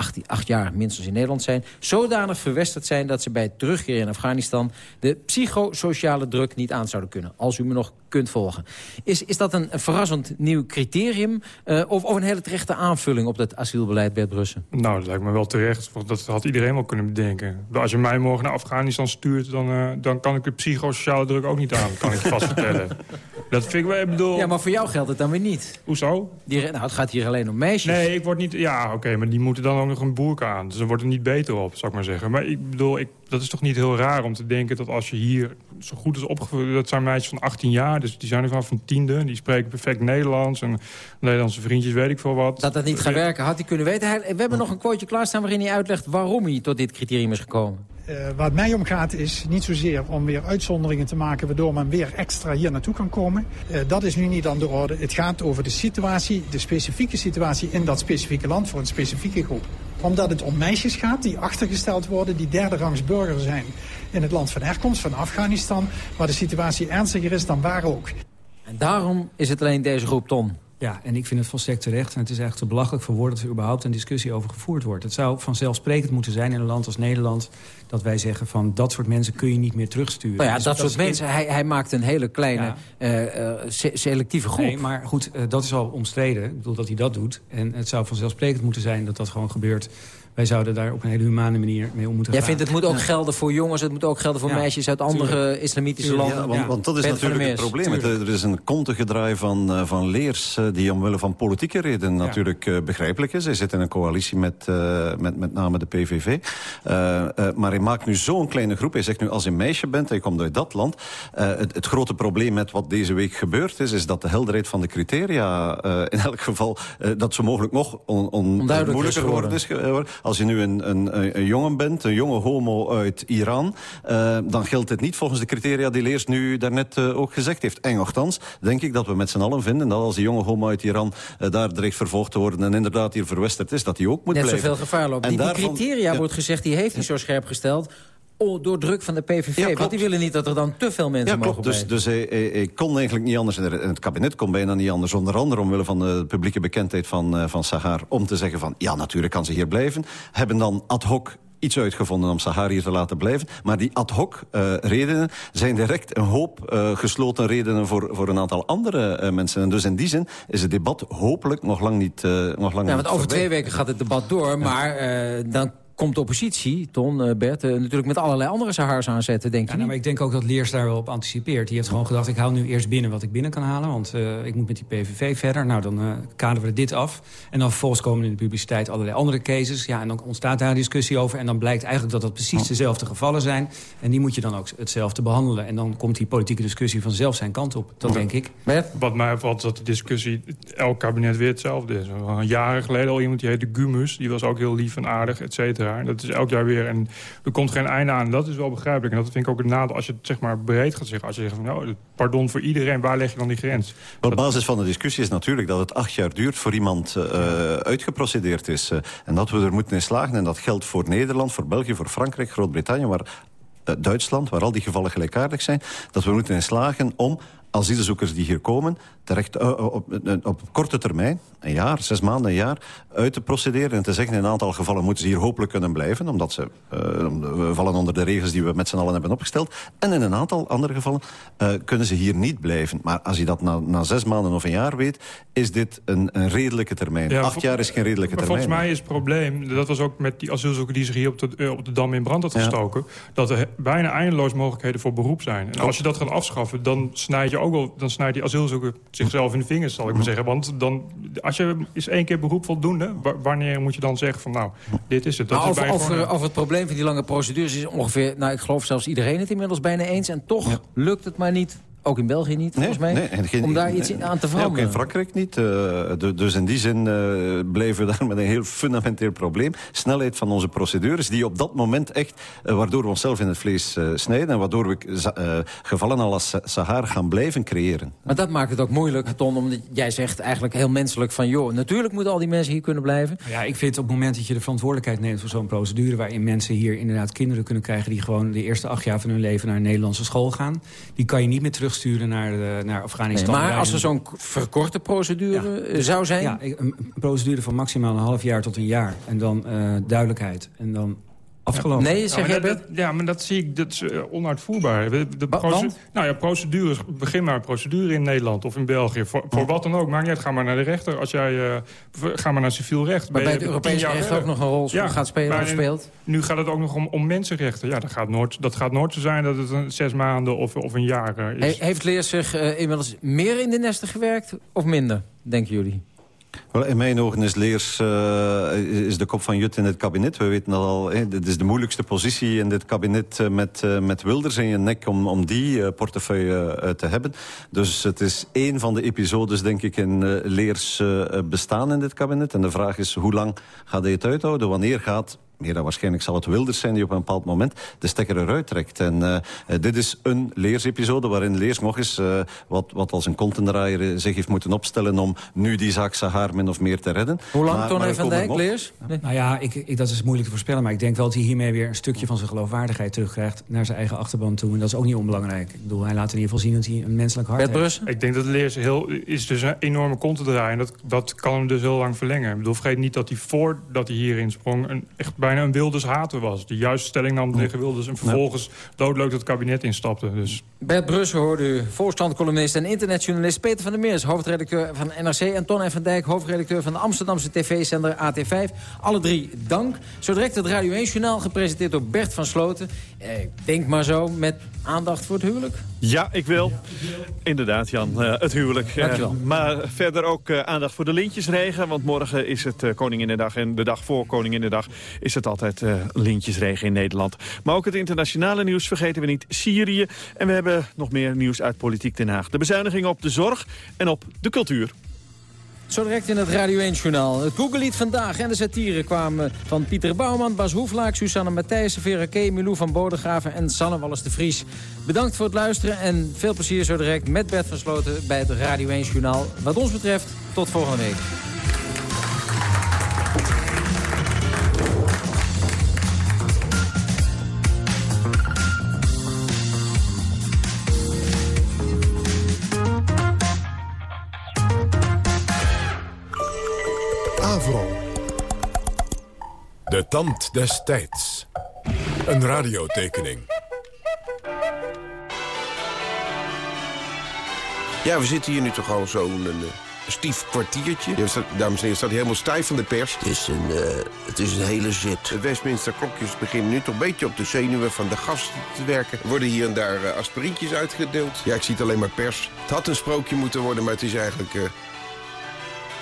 18, 8 jaar minstens in Nederland zijn... zodanig verwesterd zijn dat ze bij het terugkeren in Afghanistan... de psychosociale druk niet aan zouden kunnen. Als u me nog kunt volgen. Is, is dat een, een verrassend nieuw criterium... Uh, of, of een hele terechte aanvulling op dat asielbeleid, Bert Brussen? Nou, dat lijkt me wel terecht. Want dat had iedereen wel kunnen bedenken. Als je mij morgen naar Afghanistan stuurt... dan, uh, dan kan ik de psychosociale druk ook niet aan. kan ik je vast vertellen. Dat vind ik wel, ik bedoel... Ja, maar voor jou geldt het dan weer niet. Hoezo? Die, nou, het gaat hier alleen om meisjes. Nee, ik word niet... Ja, oké, okay, maar die moeten dan ook nog een boerka aan. Dus wordt het niet beter op, zou ik maar zeggen. Maar ik bedoel, ik, dat is toch niet heel raar om te denken dat als je hier zo goed is opgevoed... dat zijn meisjes van 18 jaar, dus die zijn er vanaf een tiende. Die spreken perfect Nederlands en Nederlandse vriendjes, weet ik veel wat. Dat dat niet gaat werken, had hij kunnen weten. we hebben nog een quoteje klaarstaan waarin hij uitlegt waarom hij tot dit criterium is gekomen. Uh, waar het mij om gaat is niet zozeer om weer uitzonderingen te maken... waardoor men weer extra hier naartoe kan komen. Uh, dat is nu niet aan de orde. Het gaat over de situatie, de specifieke situatie in dat specifieke land... voor een specifieke groep. Omdat het om meisjes gaat die achtergesteld worden... die derde rangs burger zijn in het land van herkomst, van Afghanistan... waar de situatie ernstiger is dan waar ook. En daarom is het alleen deze groep, Ton. Ja, en ik vind het volstrekt terecht. En het is eigenlijk te belachelijk voor woorden dat er überhaupt een discussie over gevoerd wordt. Het zou vanzelfsprekend moeten zijn in een land als Nederland... dat wij zeggen van dat soort mensen kun je niet meer terugsturen. Nou ja, dus dat, dat soort mensen, hij, hij maakt een hele kleine ja. uh, se selectieve groep. Nee, maar goed, uh, dat is al omstreden. Ik bedoel dat hij dat doet. En het zou vanzelfsprekend moeten zijn dat dat gewoon gebeurt wij zouden daar op een hele humane manier mee om moeten Jij gaan. vindt het moet ook ja. gelden voor jongens, het moet ook gelden voor ja. meisjes uit andere Tuurlijk. islamitische Tuurlijk. landen. Ja, want, want, dat is Bent natuurlijk het probleem. Het, er is een kontengedraai van, uh, van leers die omwille van politieke redenen natuurlijk begrijpelijk is. Hij zit in een coalitie met, met, met name de PVV. maar hij maakt nu zo'n kleine groep. Hij zegt nu als je een meisje bent en je komt uit dat land. Het, het, grote probleem met wat deze week gebeurd is, is dat de helderheid van de criteria in elk geval dat zo mogelijk nog on, on, moeilijker geworden is. Als je nu een, een, een jongen bent, een jonge homo uit Iran... Uh, dan geldt het niet volgens de criteria die Leers nu daarnet uh, ook gezegd heeft. En nogthans denk ik dat we met z'n allen vinden... dat als die jonge homo uit Iran uh, daar dreigt vervolgd te worden... en inderdaad hier verwesterd is, dat hij ook moet Net blijven. Net zoveel gevaar loopt. Die, die criteria, ja. wordt gezegd, die heeft hij zo scherp gesteld door druk van de PVV. Ja, want die willen niet dat er dan te veel mensen ja, mogen dus, dus hij, hij, hij, kon eigenlijk niet anders... en het kabinet kon bijna niet anders... onder andere omwille van de publieke bekendheid van, uh, van Sahar... om te zeggen van, ja, natuurlijk kan ze hier blijven. Hebben dan ad hoc iets uitgevonden om Sahar hier te laten blijven. Maar die ad hoc uh, redenen zijn direct een hoop uh, gesloten redenen... voor, voor een aantal andere uh, mensen. En dus in die zin is het debat hopelijk nog lang niet, nog lang ja, niet want over twee weken gaat het debat door, maar dan komt de oppositie, Ton, uh, Bert... Uh, natuurlijk met allerlei andere Sahars aanzetten, denk je ja, nou, maar Ik denk ook dat Leers daar wel op anticipeert. Die heeft gewoon gedacht, ik hou nu eerst binnen wat ik binnen kan halen... want uh, ik moet met die PVV verder. Nou, dan uh, kaderen we dit af. En dan vervolgens komen in de publiciteit allerlei andere cases. Ja, en dan ontstaat daar een discussie over. En dan blijkt eigenlijk dat dat precies dezelfde gevallen zijn. En die moet je dan ook hetzelfde behandelen. En dan komt die politieke discussie vanzelf zijn kant op. Dat denk ik. Bert? Wat mij opvalt is dat de discussie elk kabinet weer hetzelfde is. Een jaren geleden al iemand die heette Gumus. Die was ook heel lief en aardig, et cetera. Dat is elk jaar weer. En er komt geen einde aan. Dat is wel begrijpelijk. En dat vind ik ook het nadeel als je het zeg maar breed gaat zeggen. Als je zegt, van, nou, pardon voor iedereen, waar leg je dan die grens? Op basis van de discussie is natuurlijk dat het acht jaar duurt... voor iemand uh, uitgeprocedeerd is. Uh, en dat we er moeten in slagen. En dat geldt voor Nederland, voor België, voor Frankrijk, Groot-Brittannië... waar Duitsland, waar al die gevallen gelijkaardig zijn... dat we moeten in slagen om asielzoekers die hier komen... terecht uh, op, op, korte termijn, een jaar, zes maanden, een jaar... uit te procederen en te zeggen... in een aantal gevallen moeten ze hier hopelijk kunnen blijven... omdat ze uh, vallen onder de regels die we met z'n allen hebben opgesteld. En in een aantal andere gevallen uh, kunnen ze hier niet blijven. Maar als je dat na, na, zes maanden of een jaar weet... is dit een, een redelijke termijn. Ja, Acht jaar is geen redelijke maar termijn. Volgens mij is het probleem... dat was ook met die asielzoeker die zich hier op de, op de Dam in brand had gestoken... Ja. dat er bijna eindeloos mogelijkheden voor beroep zijn. En als je dat gaat afschaffen, dan snijd je ook wel, dan snijdt die asielzoeker zichzelf in de vingers, zal ik maar zeggen. Want dan, als je is één keer beroep voldoende, wanneer moet je dan zeggen van nou, dit is het. Dat nou, is over, het probleem van die lange procedures is ongeveer, nou ik geloof zelfs iedereen het inmiddels bijna eens. En toch ja. lukt het maar niet ook in België niet, volgens mij, nee, en geen, om daar iets in aan te veranderen. Ook in Frankrijk niet. Uh, de, dus in die zin uh, bleven we daar met een heel fundamenteel probleem. Snelheid van onze procedures, die op dat moment echt... Uh, waardoor we onszelf in het vlees snijden... en waardoor we gevallen als Sahara gaan blijven creëren. Maar dat maakt het ook moeilijk, Ton, omdat jij zegt eigenlijk heel menselijk van... joh, natuurlijk moeten al die mensen hier kunnen blijven. Ja, ik vind op het moment dat je de verantwoordelijkheid neemt voor zo'n procedure... waarin mensen hier inderdaad kinderen kunnen krijgen... die gewoon de eerste acht jaar van hun leven naar een Nederlandse school gaan... die kan je niet meer terug terugsturen naar, de, naar Afghanistan. Nee, maar als er zo'n verkorte procedure ja. zou zijn? Ja, een procedure van maximaal een half jaar tot een jaar. En dan uh, duidelijkheid. En dan afgelopen. Nee, zeg ja, jij dat, Ja, maar dat zie ik, dat is uh, onuitvoerbaar. De, nou ja, procedures, begin maar een procedure in Nederland of in België. Voor, voor wat dan ook, maakt niet uit, ga maar naar de rechter. Als jij, uh, ga maar naar civiel recht. Maar bij het Europese recht ook nog een rol ja, gaat spelen of speelt? Nu gaat het ook nog om, om mensenrechten. Ja, dat gaat, nooit, dat gaat nooit zo zijn dat het een zes maanden of, of een jaar uh, is. He, heeft Leers zich inmiddels meer in de nesten gewerkt of minder, denken jullie? Wel, in mijn ogen is Leers uh, is de kop van Jut in het kabinet. We weten dat al, dit is de moeilijkste positie in dit kabinet uh, met, uh, met Wilders in je nek om, om die portefeuille te hebben. Dus het is één van de episodes, denk ik, in Leers bestaan in dit kabinet. En de vraag is, hoe lang gaat hij het uithouden? Wanneer gaat meer dan waarschijnlijk zal het Wilders zijn die op een bepaald moment de stekker eruit trekt. En uh, dit is een leersepisode waarin Leers nog eens, uh, wat, wat als een contendraaier zich heeft moeten opstellen om nu die zaak Sahar min of meer te redden. Hoe lang, Ton van Dijk, Leers? Nee. Nou ja, ik, ik, dat is moeilijk te voorspellen, maar ik denk wel dat hij hiermee weer een stukje van zijn geloofwaardigheid terugkrijgt naar zijn eigen achterban toe. En dat is ook niet onbelangrijk. Ik bedoel, hij laat in ieder geval zien dat hij een menselijk hart Bert heeft. Ik denk dat Leers heel, is dus een enorme contendraaier en dat, dat kan hem dus heel lang verlengen. Ik bedoel, vergeet niet dat hij voordat hij hierin sprong een, echt bijna een Wilders hater was. Die juist stelling nam tegen Wilders en vervolgens doodleuk het kabinet instapte. Dus. Bert Brussel hoorde u, volkskrantcolumnist en internetjournalist Peter van der Meers, hoofdredacteur van NRC... en Ton en van Dijk, hoofdredacteur van de Amsterdamse tv-zender AT5. Alle drie dank. Zo direct het Radio 1-journaal, gepresenteerd door Bert van Sloten. Eh, ik denk maar zo, met aandacht voor het huwelijk. Ja, ik wil. Inderdaad, Jan, uh, het huwelijk. Dankjewel. Uh, maar verder ook uh, aandacht voor de lintjesregen. Want morgen is het uh, Koninginnedag en de dag voor Koninginnedag is het altijd lintjesregen in Nederland. Maar ook het internationale nieuws vergeten we niet. Syrië. En we hebben nog meer nieuws uit Politiek Den Haag. De bezuinigingen op de zorg en op de cultuur. Zo direct in het Radio 1-journaal. Het Google-lied vandaag en de satire kwamen van Pieter Bouwman, Bas Hoeflaak, Susanne Matthijssen, Vera K, Milou van Bodegraven en Sanne Wallis de Vries. Bedankt voor het luisteren en veel plezier zo direct met Bert van Sloten bij het Radio 1-journaal. Wat ons betreft, tot volgende week. De tand des tijds. Een radiotekening. Ja, we zitten hier nu toch al zo'n stief kwartiertje. Ja, staat, dames en heren, staat hij helemaal stijf van de pers. Het is een, uh, het is een hele zit. De Westminster klokjes beginnen nu toch een beetje op de zenuwen van de gasten te werken. Er worden hier en daar uh, aspirintjes uitgedeeld. Ja, ik zie het alleen maar pers. Het had een sprookje moeten worden, maar het is eigenlijk uh,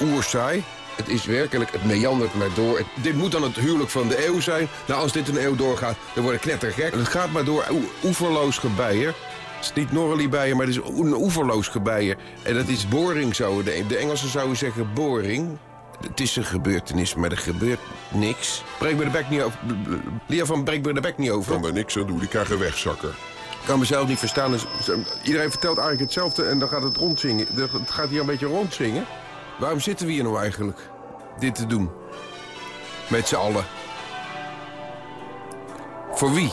oersaai. Het is werkelijk, het meandert maar door. Het, dit moet dan het huwelijk van de eeuw zijn. Nou, als dit een eeuw doorgaat, dan wordt het knettergek. Het gaat maar door, oeverloos gebijen. Het is niet Norrelie bijen, maar het is een oeverloos gebijen. En dat is boring, zouden de, de Engelsen zouden zeggen boring. Het is een gebeurtenis, maar er gebeurt niks. Breek me de bek niet over. Lia van breek me de bek niet over. Kan er niks aan doen, die krijgen wegzakken. Ik kan mezelf niet verstaan. Dus, iedereen vertelt eigenlijk hetzelfde en dan gaat het rondzingen. Het gaat hier een beetje rondzingen. Waarom zitten we hier nou eigenlijk? Dit te doen. Met z'n allen. Voor wie?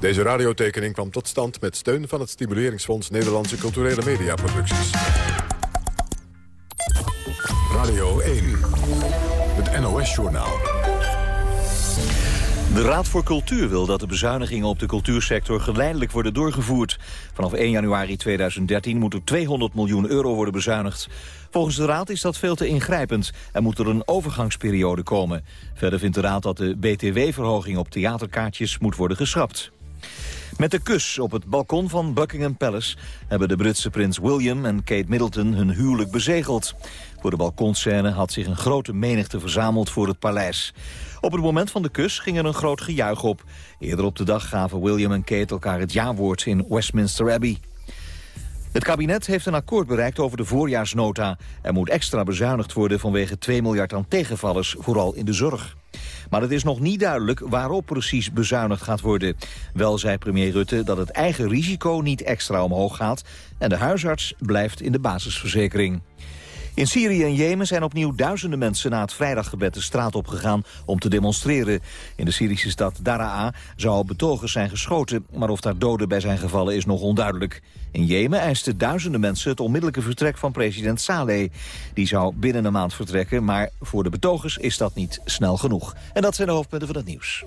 Deze radiotekening kwam tot stand met steun van het Stimuleringsfonds Nederlandse Culturele Mediaproducties. Radio 1. Het NOS-journaal. De Raad voor Cultuur wil dat de bezuinigingen op de cultuursector geleidelijk worden doorgevoerd. Vanaf 1 januari 2013 moet er 200 miljoen euro worden bezuinigd. Volgens de Raad is dat veel te ingrijpend en moet er een overgangsperiode komen. Verder vindt de Raad dat de BTW-verhoging op theaterkaartjes moet worden geschrapt. Met de kus op het balkon van Buckingham Palace... hebben de Britse prins William en Kate Middleton hun huwelijk bezegeld. Voor de balkonscène had zich een grote menigte verzameld voor het paleis. Op het moment van de kus ging er een groot gejuich op. Eerder op de dag gaven William en Kate elkaar het jawoord in Westminster Abbey. Het kabinet heeft een akkoord bereikt over de voorjaarsnota. Er moet extra bezuinigd worden vanwege 2 miljard aan tegenvallers, vooral in de zorg. Maar het is nog niet duidelijk waarop precies bezuinigd gaat worden. Wel zei premier Rutte dat het eigen risico niet extra omhoog gaat... en de huisarts blijft in de basisverzekering. In Syrië en Jemen zijn opnieuw duizenden mensen na het vrijdaggebed de straat opgegaan om te demonstreren. In de Syrische stad Daraa zou betogers zijn geschoten, maar of daar doden bij zijn gevallen is nog onduidelijk. In Jemen eisten duizenden mensen het onmiddellijke vertrek van president Saleh. Die zou binnen een maand vertrekken, maar voor de betogers is dat niet snel genoeg. En dat zijn de hoofdpunten van het nieuws.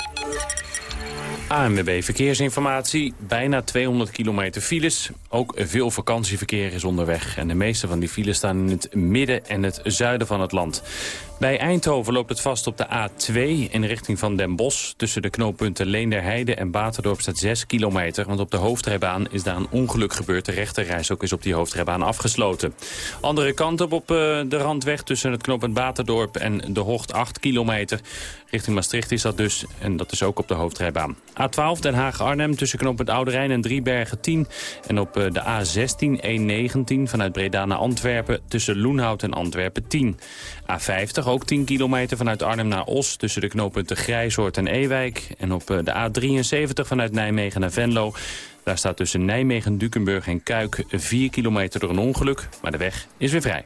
ANWB Verkeersinformatie. Bijna 200 kilometer files. Ook veel vakantieverkeer is onderweg. En de meeste van die files staan in het midden en het zuiden van het land. Bij Eindhoven loopt het vast op de A2 in richting van Den Bosch. Tussen de knooppunten Leenderheide en Baterdorp staat 6 kilometer. Want op de hoofdrijbaan is daar een ongeluk gebeurd. De rechterreis ook is op die hoofdrijbaan afgesloten. Andere kant op op eh, de randweg tussen het knooppunt Baterdorp en de Hocht 8 kilometer. Richting Maastricht is dat dus. En dat is ook op de hoofdrijbaan. A12 Den Haag-Arnhem tussen knooppunt Oude Rijn en Driebergen 10. En op eh, de A16 119 vanuit Breda naar Antwerpen tussen Loenhout en Antwerpen 10. A50 ook 10 kilometer vanuit Arnhem naar Os... tussen de knooppunten Grijzoord en Ewijk. En op eh, de A73 vanuit Nijmegen naar Venlo... daar staat tussen Nijmegen, Dukenburg en Kuik 4 kilometer door een ongeluk. Maar de weg is weer vrij.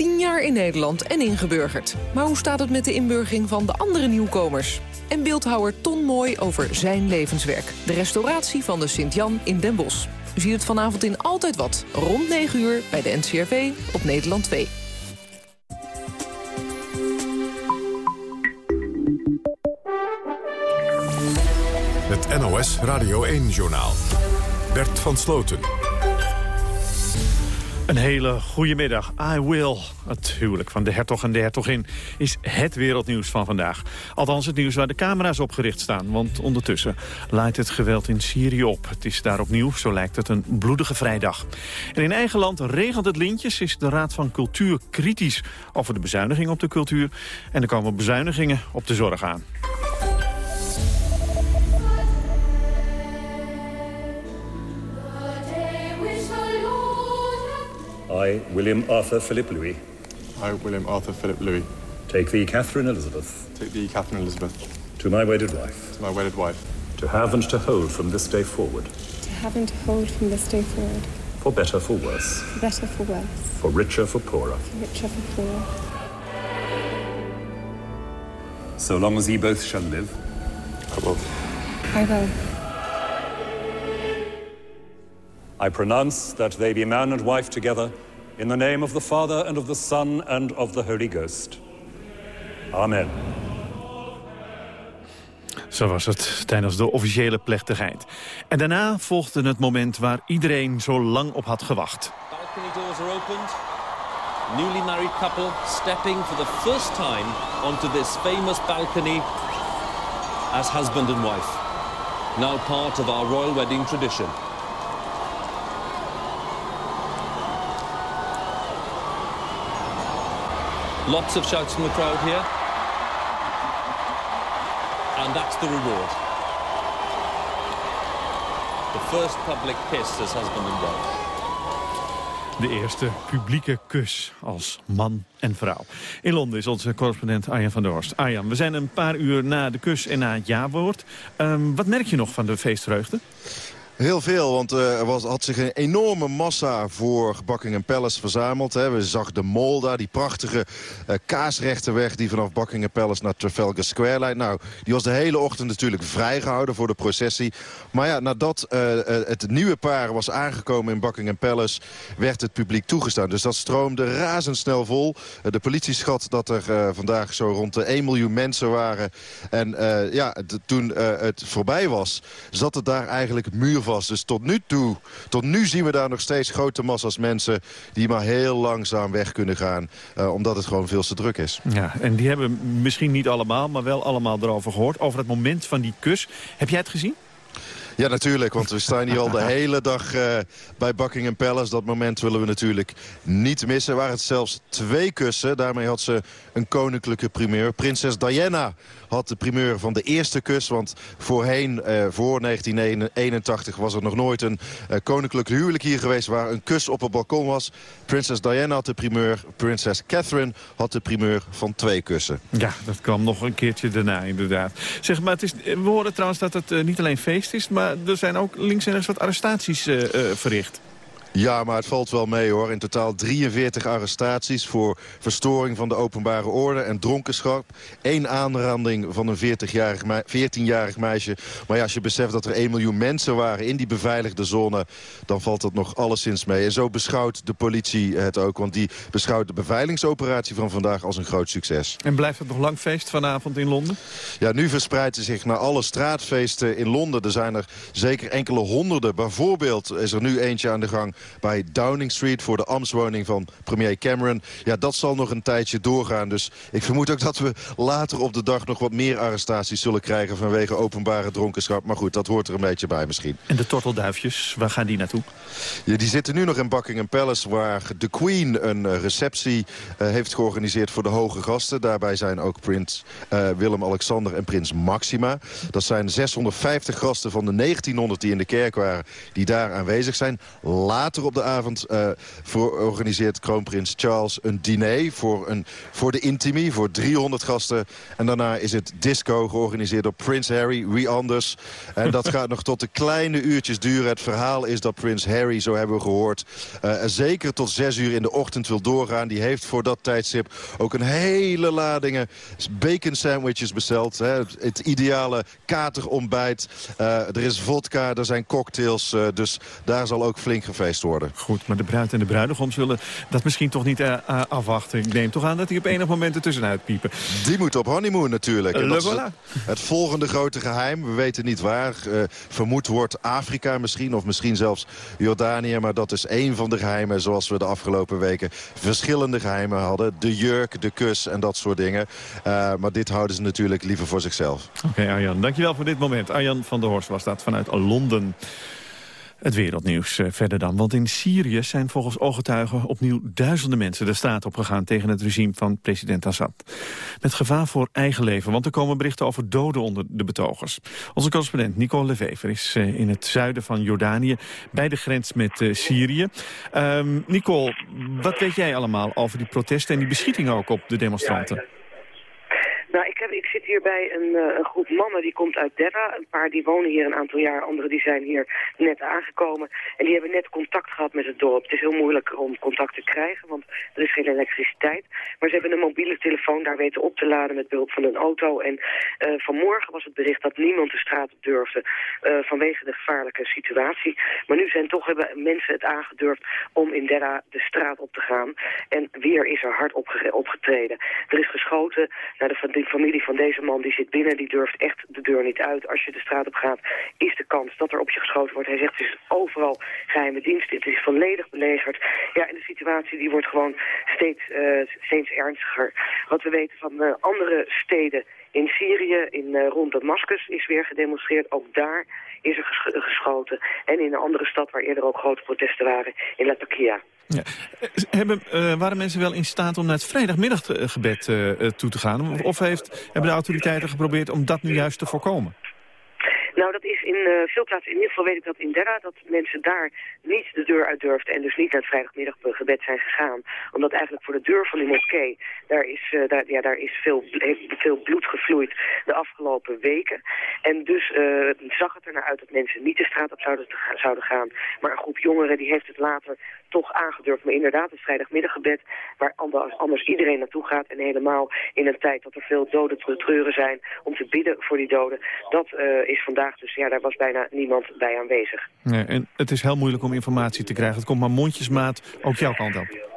10 jaar in Nederland en ingeburgerd. Maar hoe staat het met de inburgering van de andere nieuwkomers? En beeldhouwer Ton Mooi over zijn levenswerk. De restauratie van de Sint-Jan in Den Bosch. U ziet het vanavond in Altijd Wat. Rond 9 uur bij de NCRV op Nederland 2. Het NOS Radio 1-journaal. Bert van Sloten. Een hele goede middag. I will. Het huwelijk van de hertog en de hertogin is het wereldnieuws van vandaag. Althans het nieuws waar de camera's op gericht staan. Want ondertussen laait het geweld in Syrië op. Het is daar opnieuw, zo lijkt het, een bloedige vrijdag. En in eigen land regent het lintjes. Is de Raad van Cultuur kritisch over de bezuinigingen op de cultuur. En er komen bezuinigingen op de zorg aan. I, William Arthur Philip Louis. I, William Arthur Philip Louis. Take thee, Catherine Elizabeth. Take thee, Catherine Elizabeth. To my wedded wife. To my wedded wife. To have and to hold from this day forward. To have and to hold from this day forward. For better, for worse. For better, for worse. for richer, for poorer. richer for poorer. So long as ye both shall live. I will. I will. I pronounce that they be man and wife together in the name of the Father and of the Son and of the Holy Ghost. Amen. Zo was het tijdens de officiële plechtigheid. En daarna volgde het moment waar iedereen zo lang op had gewacht. Balcony doors are opened. Newly married couple stepping for the first time onto this famous balcony as husband and wife. Now part of our royal wedding tradition. Lots of shouts from the crowd here. And that's the reward. The first public kiss as husband and wife. De eerste publieke kus als man en vrouw. In Londen is onze correspondent Arjan van der Horst. Arjan, we zijn een paar uur na de kus en na het ja-woord. Ehm, wat merk je nog van de feestvreugde? Heel veel, want eh, er was, had zich een enorme massa voor Buckingham Palace verzameld. Hè. We zag de Mall daar, die prachtige uh, kaasrechterweg... die vanaf Buckingham Palace naar Trafalgar Square leidt. Nou, die was de hele ochtend natuurlijk vrijgehouden voor de processie. Maar ja, nadat uh, het nieuwe paar was aangekomen in Buckingham Palace... werd het publiek toegestaan. Dus dat stroomde razendsnel vol. de politie schat dat er vandaag zo rond de 1 miljoen mensen waren. En ja, toen het voorbij was, zat het daar eigenlijk muur was. Dus tot nu toe, tot nu zien we daar nog steeds grote massa's mensen... die maar heel langzaam weg kunnen gaan, uh, omdat het gewoon veel te druk is. Ja, en die hebben misschien niet allemaal, maar wel allemaal erover gehoord. Over het moment van die kus. Heb jij het gezien? Ja, natuurlijk, want we staan hier al de hele dag uh, bij Buckingham Palace. Dat moment willen we natuurlijk niet missen. Waren het zelfs twee kussen. Daarmee had ze een koninklijke primeur. Prinses Diana had de primeur van de eerste kus. Want voorheen, uh, voor 1981, was er nog nooit een uh, koninklijk huwelijk hier geweest... waar een kus op het balkon was. Prinses Diana had de primeur. Prinses Catherine had de primeur van twee kussen. Ja, dat kwam nog een keertje daarna inderdaad. Zeg maar, het is, we horen trouwens dat het uh, niet alleen feest is... maar er zijn ook links en rechts wat arrestaties verricht. Ja, maar het valt wel mee hoor. In totaal 43 arrestaties voor verstoring van de openbare orde en dronkenschap. Eén aanranding van een 14-jarig 14 meisje. Maar ja, als je beseft dat er 1 miljoen mensen waren in die beveiligde zone... dan valt dat nog alleszins mee. En zo beschouwt de politie het ook. Want die beschouwt de beveiligingsoperatie van vandaag als een groot succes. En blijft het nog lang feest vanavond in Londen? Ja, nu verspreidt ze zich naar alle straatfeesten in Londen. Er zijn er zeker enkele honderden. Bijvoorbeeld is er nu eentje aan de gang bij Downing Street... voor de ambtswoning van premier Cameron. Ja, dat zal nog een tijdje doorgaan. Dus ik vermoed ook dat we later op de dag nog wat meer arrestaties zullen krijgen... vanwege openbare dronkenschap. Maar goed, dat hoort er een beetje bij misschien. En de tortelduifjes, waar gaan die naartoe? Ja, die zitten nu nog in Buckingham Palace... waar de Queen een receptie uh, heeft georganiseerd voor de hoge gasten. Daarbij zijn ook prins uh, Willem-Alexander en prins Maxima. Dat zijn 650 gasten van de 1900 die in de kerk waren... die daar aanwezig zijn. Later op de avond uh, organiseert kroonprins Charles een diner... Voor, een, voor de intimie, voor 300 gasten. En daarna is het disco georganiseerd door Prins Harry, wie anders. En dat gaat nog tot de kleine uurtjes duren. Het verhaal is dat prins Harry, zo hebben we gehoord... Uh, zeker tot zes uur in de ochtend wil doorgaan. Die heeft voor dat tijdstip ook een hele ladingen bacon sandwiches besteld. Hè. Het, het, ideale katerontbijt. Uh, er is vodka, er zijn cocktails. Uh, dus daar zal ook flink gefeest worden. Goed, maar de bruid en de bruidegom zullen dat misschien toch niet uh, afwachten. Ik neem toch aan dat die op enig moment ertussenuit piepen. Die moet op honeymoon natuurlijk. En dat is het, het, volgende grote geheim. We weten niet waar. Uh, vermoed wordt Afrika misschien, of misschien zelfs Jordanië. Maar dat is één van de geheimen zoals we de afgelopen weken verschillende geheimen hadden. De jurk, de kus en dat soort dingen. Uh, maar dit houden ze natuurlijk liever voor zichzelf. Oké okay, Arjan, dankjewel voor dit moment. Arjan van der Horst was dat vanuit Londen. Het wereldnieuws uh, verder dan. Want in Syrië zijn volgens ooggetuigen opnieuw duizenden mensen de straat opgegaan tegen het regime van president Assad. Met gevaar voor eigen leven, want er komen berichten over doden onder de betogers. Onze correspondent Nicole Levever is uh, in het zuiden van Jordanië bij de grens met uh, Syrië. Um, Nicole, wat weet jij allemaal over die protesten en die beschieting ook op de demonstranten? Nou, ik heb, ik zit hier bij een, uh, een, groep mannen die komt uit Derra. Een paar die wonen hier een aantal jaar, anderen die zijn hier net aangekomen. En die hebben net contact gehad met het dorp. Het is heel moeilijk om contact te krijgen, want er is geen elektriciteit. Maar ze hebben een mobiele telefoon daar weten op te laden met behulp van een auto. En uh, vanmorgen was het bericht dat niemand de straat op durfde uh, vanwege de gevaarlijke situatie. Maar nu zijn toch hebben mensen het aangedurfd om in Derra de straat op te gaan. En weer is er hard opge opgetreden. Er is geschoten naar de familie van deze man. Die zit binnen, die durft echt de deur niet uit. Als je de straat op gaat, is de kans dat er op je geschoten wordt. Hij zegt, het is overal geheime dienst. Het is volledig belegerd. Ja, en de situatie die wordt gewoon steeds, uh, steeds ernstiger. Wat we weten van uh, andere steden in Syrië, in, uh, rond Damascus, is weer gedemonstreerd. Ook daar is er ges geschoten. En in een andere stad waar eerder ook grote protesten waren, in Latakia. Hebben, uh, waren mensen wel in staat om naar het vrijdagmiddaggebed uh, toe te gaan? Of heeft, hebben de autoriteiten geprobeerd om dat nu juist te voorkomen? Nou, dat is in veel plaatsen, in ieder geval weet ik dat in Derra, dat mensen daar niet de deur uit durfden en dus niet naar het vrijdagmiddaggebed zijn gegaan. Omdat eigenlijk voor de deur van die moskee, daar is, daar, ja, daar is veel, veel bloed gevloeid de afgelopen weken. En dus zag het er naar uit dat mensen niet de straat op zouden, zouden gaan. Maar een groep jongeren die heeft het later toch aangedurfd. Maar inderdaad, het vrijdagmiddaggebed, waar anders, anders iedereen naartoe gaat. En helemaal in een tijd dat er veel doden treuren zijn om te bidden voor die doden. Dat uh, is vandaag dus, ja, daar was bijna niemand bij aanwezig. En het is heel moeilijk om informatie te krijgen. Het komt maar mondjesmaat ook jouw kant op.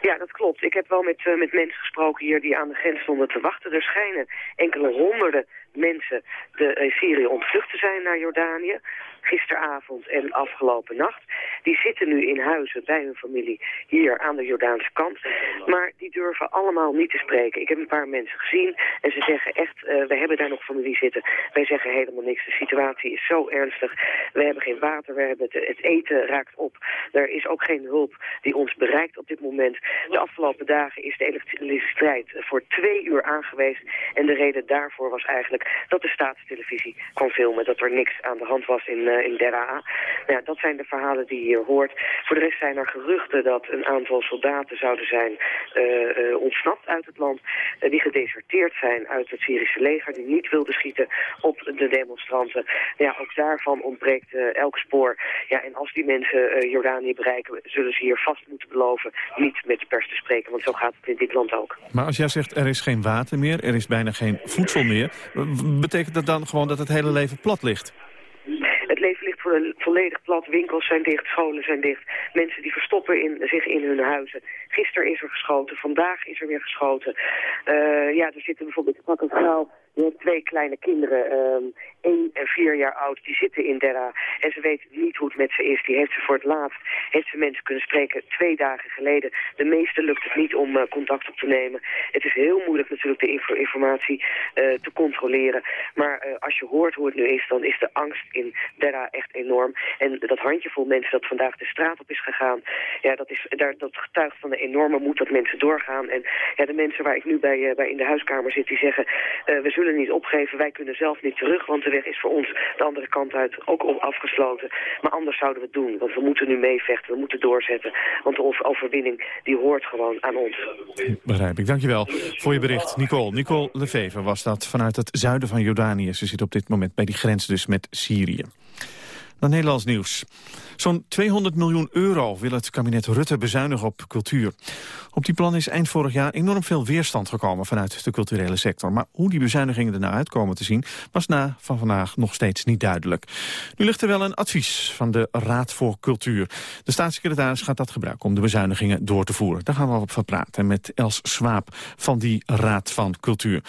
Ja, dat klopt. Ik heb wel met, uh, met mensen gesproken hier die aan de grens stonden te wachten. Er schijnen enkele honderden mensen de Syrië te zijn naar Jordanië gisteravond en afgelopen nacht. Die zitten nu in huizen bij hun familie hier aan de Jordaanse kant. Maar die durven allemaal niet te spreken. Ik heb een paar mensen gezien en ze zeggen echt, uh, we hebben daar nog familie zitten. Wij zeggen helemaal niks. De situatie is zo ernstig. We hebben geen water, we hebben het, het eten raakt op. Er is ook geen hulp die ons bereikt op dit moment. De afgelopen dagen is de elektriciteit voor twee uur aangewezen. En de reden daarvoor was eigenlijk dat de staatstelevisie kon filmen. Dat er niks aan de hand was in, uh, in Deraa. Nou ja, dat zijn de verhalen die je hier hoort. Voor de rest zijn er geruchten dat een aantal soldaten zouden zijn uh, uh, ontsnapt uit het land. Die gedeserteerd zijn uit het Syrische leger. Die niet wilden schieten op de demonstranten. Ja, ook daarvan ontbreekt elk spoor. Ja, en als die mensen Jordanië bereiken, zullen ze hier vast moeten beloven niet met de pers te spreken. Want zo gaat het in dit land ook. Maar als jij zegt er is geen water meer, er is bijna geen voedsel meer. Betekent dat dan gewoon dat het hele leven plat ligt? Het leven ligt volledig plat. Winkels zijn dicht, scholen zijn dicht. Mensen die verstoppen in, zich in hun huizen. Gisteren is er geschoten, vandaag is er weer geschoten. Uh, ja, er zitten bijvoorbeeld pak een vrouw die heeft twee kleine kinderen, um, één en vier jaar oud, die zitten in Derra. En ze weet niet hoe het met ze is. Die heeft ze voor het laatst, heeft ze mensen kunnen spreken twee dagen geleden. De meeste lukt het niet om uh, contact op te nemen. Het is heel moeilijk natuurlijk de info informatie uh, te controleren. Maar uh, als je hoort hoe het nu is, dan is de angst in Derra echt enorm. En dat handjevol mensen dat vandaag de straat op is gegaan, ja, dat, is, daar, dat getuigt van de enorme moed dat mensen doorgaan. En ja, de mensen waar ik nu bij, bij in de huiskamer zit, die zeggen, we zullen niet opgeven, wij kunnen zelf niet terug, want de weg is voor ons de andere kant uit ook afgesloten. Maar anders zouden we het doen, want we moeten nu meevechten, we moeten doorzetten. Want de overwinning, die hoort gewoon aan ons. Begrijp ik, dankjewel voor je bericht. Nicole, Nicole Lefever was dat vanuit het zuiden van Jordanië. Ze zit op dit moment bij die grens dus met Syrië. Dan Nederlands nieuws. Zo'n 200 miljoen euro wil het kabinet Rutte bezuinigen op cultuur. Op die plan is eind vorig jaar enorm veel weerstand gekomen vanuit de culturele sector. Maar hoe die bezuinigingen er nou uitkomen te zien, was na van vandaag nog steeds niet duidelijk. Nu ligt er wel een advies van de Raad voor Cultuur. De staatssecretaris gaat dat gebruiken om de bezuinigingen door te voeren. Daar gaan we op van praten met Els Swaap van die Raad van Cultuur.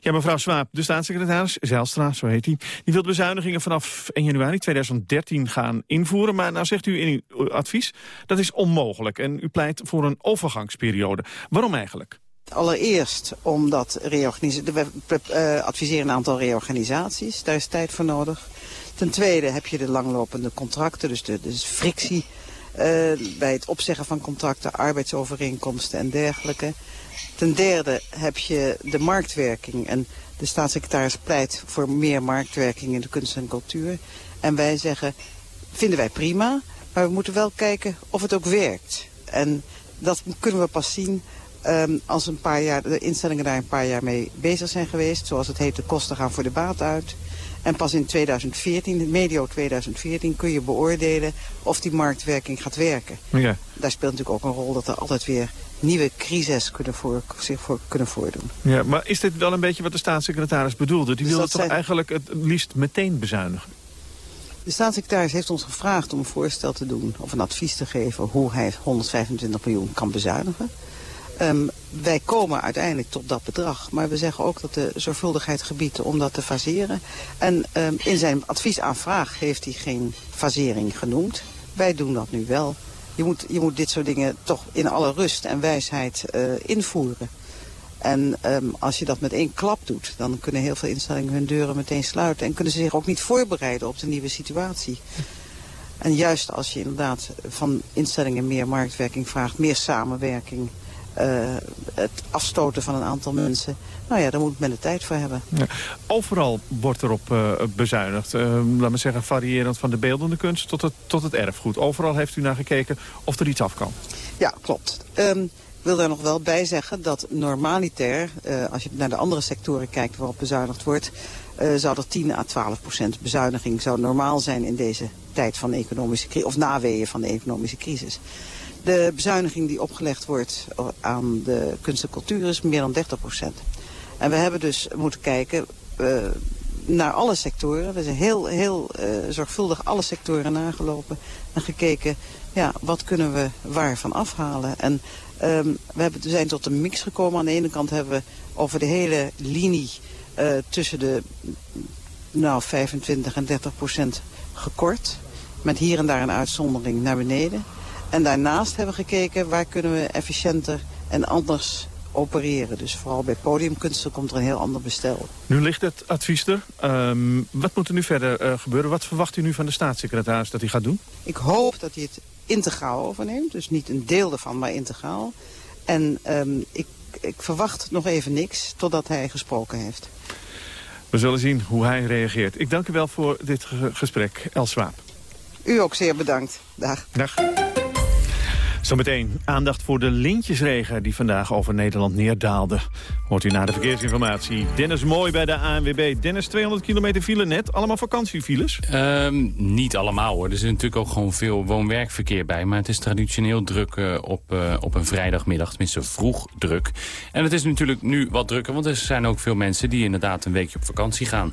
Ja, mevrouw Swaap, de staatssecretaris, Zijlstra, zo heet hij, die wil bezuinigingen vanaf 1 januari 2013 gaan invoeren. Maar nou zegt u in uw advies, dat is onmogelijk. En u pleit voor een overgangsperiode. Waarom eigenlijk? Allereerst omdat we uh, adviseren een aantal reorganisaties. Daar is tijd voor nodig. Ten tweede heb je de langlopende contracten, dus de dus frictie uh, bij het opzeggen van contracten, arbeidsovereenkomsten en dergelijke. Ten derde heb je de marktwerking en de staatssecretaris pleit voor meer marktwerking in de kunst en cultuur. En wij zeggen, vinden wij prima, maar we moeten wel kijken of het ook werkt. En dat kunnen we pas zien Ehm, als een paar jaar, de instellingen daar een paar jaar mee bezig zijn geweest... zoals het heet, de kosten gaan voor de baat uit... En pas in 2014, medio 2014, kun je beoordelen of die marktwerking gaat werken. Ja. Daar speelt natuurlijk ook een rol dat er altijd weer nieuwe crises kunnen voor, zich voor kunnen voordoen. Ja, maar is dit wel een beetje wat de staatssecretaris bedoelde? Die Dus wilde toch zijn- eigenlijk het liefst meteen bezuinigen? De staatssecretaris heeft ons gevraagd om een voorstel te doen... of een advies te geven hoe hij 125 miljoen kan bezuinigen. Ehm, wij komen uiteindelijk tot dat bedrag. Maar we zeggen ook dat de zorgvuldigheid gebiedt om dat te faseren. En ehm, in zijn adviesaanvraag heeft hij geen fasering genoemd. Wij doen dat nu wel. Je moet, je moet dit soort dingen toch in alle rust en wijsheid eh, invoeren. En ehm, als je dat met één klap doet, dan kunnen heel veel instellingen hun deuren meteen sluiten. En kunnen ze zich ook niet voorbereiden op de nieuwe situatie. En juist als je inderdaad van instellingen meer marktwerking vraagt, meer samenwerking, eh, het afstoten van een aantal mensen. Nou ja, daar moet men de tijd voor hebben. Ja. Overal wordt erop eh, bezuinigd. Eh, laat me zeggen, variërend van de beeldende kunst tot het, tot het erfgoed. Overal heeft u naar gekeken of er iets af kan. Ja, klopt. Ik wil daar nog wel bij zeggen dat normaliter, eh, als je naar de andere sectoren kijkt waarop bezuinigd wordt, eh, zou er 10 à 12 procent bezuiniging zou normaal zijn in deze tijd van de economische crisis, of naweeën van de economische crisis. De bezuiniging die opgelegd wordt aan de kunst en cultuur is meer dan 30 procent. En we hebben dus moeten kijken eh, naar alle sectoren. We zijn heel, heel zorgvuldig alle sectoren nagelopen en gekeken, ja, wat kunnen we waarvan afhalen. En ehm, we, hebben, we zijn tot een mix gekomen. Aan de ene kant hebben we over de hele linie eh, tussen de nou, 25 en 30 procent gekort. Met hier en daar een uitzondering naar beneden. En daarnaast hebben we gekeken waar kunnen we efficiënter en anders opereren. Dus vooral bij podiumkunsten komt er een heel ander bestel. Nu ligt het advies er. Ehm, wat moet er nu verder eh, gebeuren? Wat verwacht u nu van de staatssecretaris dat hij gaat doen? Ik hoop dat hij het integraal overneemt. Dus niet een deel ervan, maar integraal. En ehm, ik, ik verwacht nog even niks totdat hij gesproken heeft. We zullen zien hoe hij reageert. Ik dank u wel voor dit ge- gesprek, Els Swaap. U ook zeer bedankt. Dag. Dag. Zometeen aandacht voor de lintjesregen die vandaag over Nederland neerdaalde. Hoort u na de verkeersinformatie. Dennis Mooi bij de ANWB. Dennis, 200 kilometer file net. Allemaal vakantiefiles? Ehm, niet allemaal hoor. Er zit natuurlijk ook gewoon veel woon-werkverkeer bij. Maar het is traditioneel druk eh, op, eh, op een vrijdagmiddag. Tenminste vroeg druk. En het is natuurlijk nu wat drukker. Want er zijn ook veel mensen die inderdaad een weekje op vakantie gaan.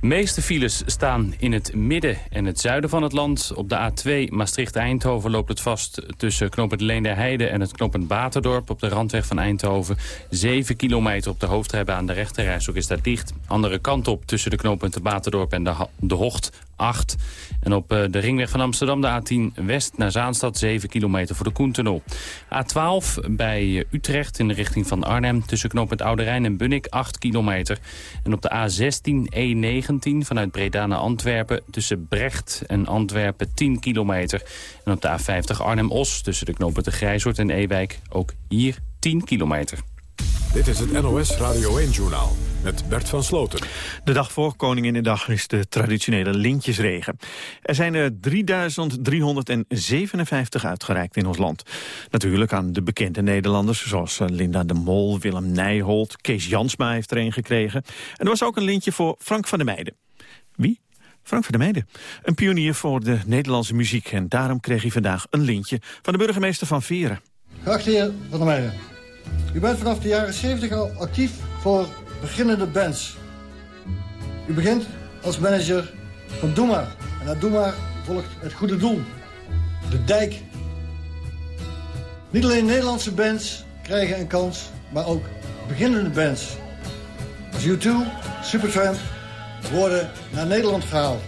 De meeste files staan in het midden en het zuiden van het land. Op de A2 Maastricht-Eindhoven loopt het vast tussen knooppunt Leenderheide en het knooppunt Baterdorp op de randweg van Eindhoven. 7 kilometer op de hoofdrijbaan. De rechterrijstrook is daar dicht. Andere kant op tussen de knooppunten Baterdorp en de, de Hocht 8. En op eh, de ringweg van Amsterdam de A10 West naar Zaanstad 7 kilometer voor de Koentunnel. A12 bij Utrecht in de richting van Arnhem tussen knooppunt Oude Rijn en Bunnik 8 kilometer. En op de A16 E19 vanuit Breda naar Antwerpen tussen Brecht en Antwerpen 10 kilometer. En op de A50 Arnhem-Os tussen de knooppunten Grijshoort en Ewijk ook hier 10 kilometer. Dit is het NOS Radio 1-journaal met Bert van Sloten. De dag voor Koninginnedag is de traditionele lintjesregen. Er zijn er 3357 uitgereikt in ons land. Natuurlijk aan de bekende Nederlanders, zoals eh, Linda de Mol, Willem Nijholt, Kees Jansma heeft er een gekregen. En er was ook een lintje voor Frank van der Meijden. Wie? Frank van der Meijden. Een pionier voor de Nederlandse muziek. En daarom kreeg hij vandaag een lintje van de burgemeester van Veren. Geachte heer Van der Meijden. U bent vanaf de jaren 70 al actief voor beginnende bands. U begint als manager van Doe Maar. En na Doe Maar volgt het goede doel. De Dijk. Niet alleen Nederlandse bands krijgen een kans, maar ook beginnende bands. Als U2, Supertramp worden naar Nederland gehaald.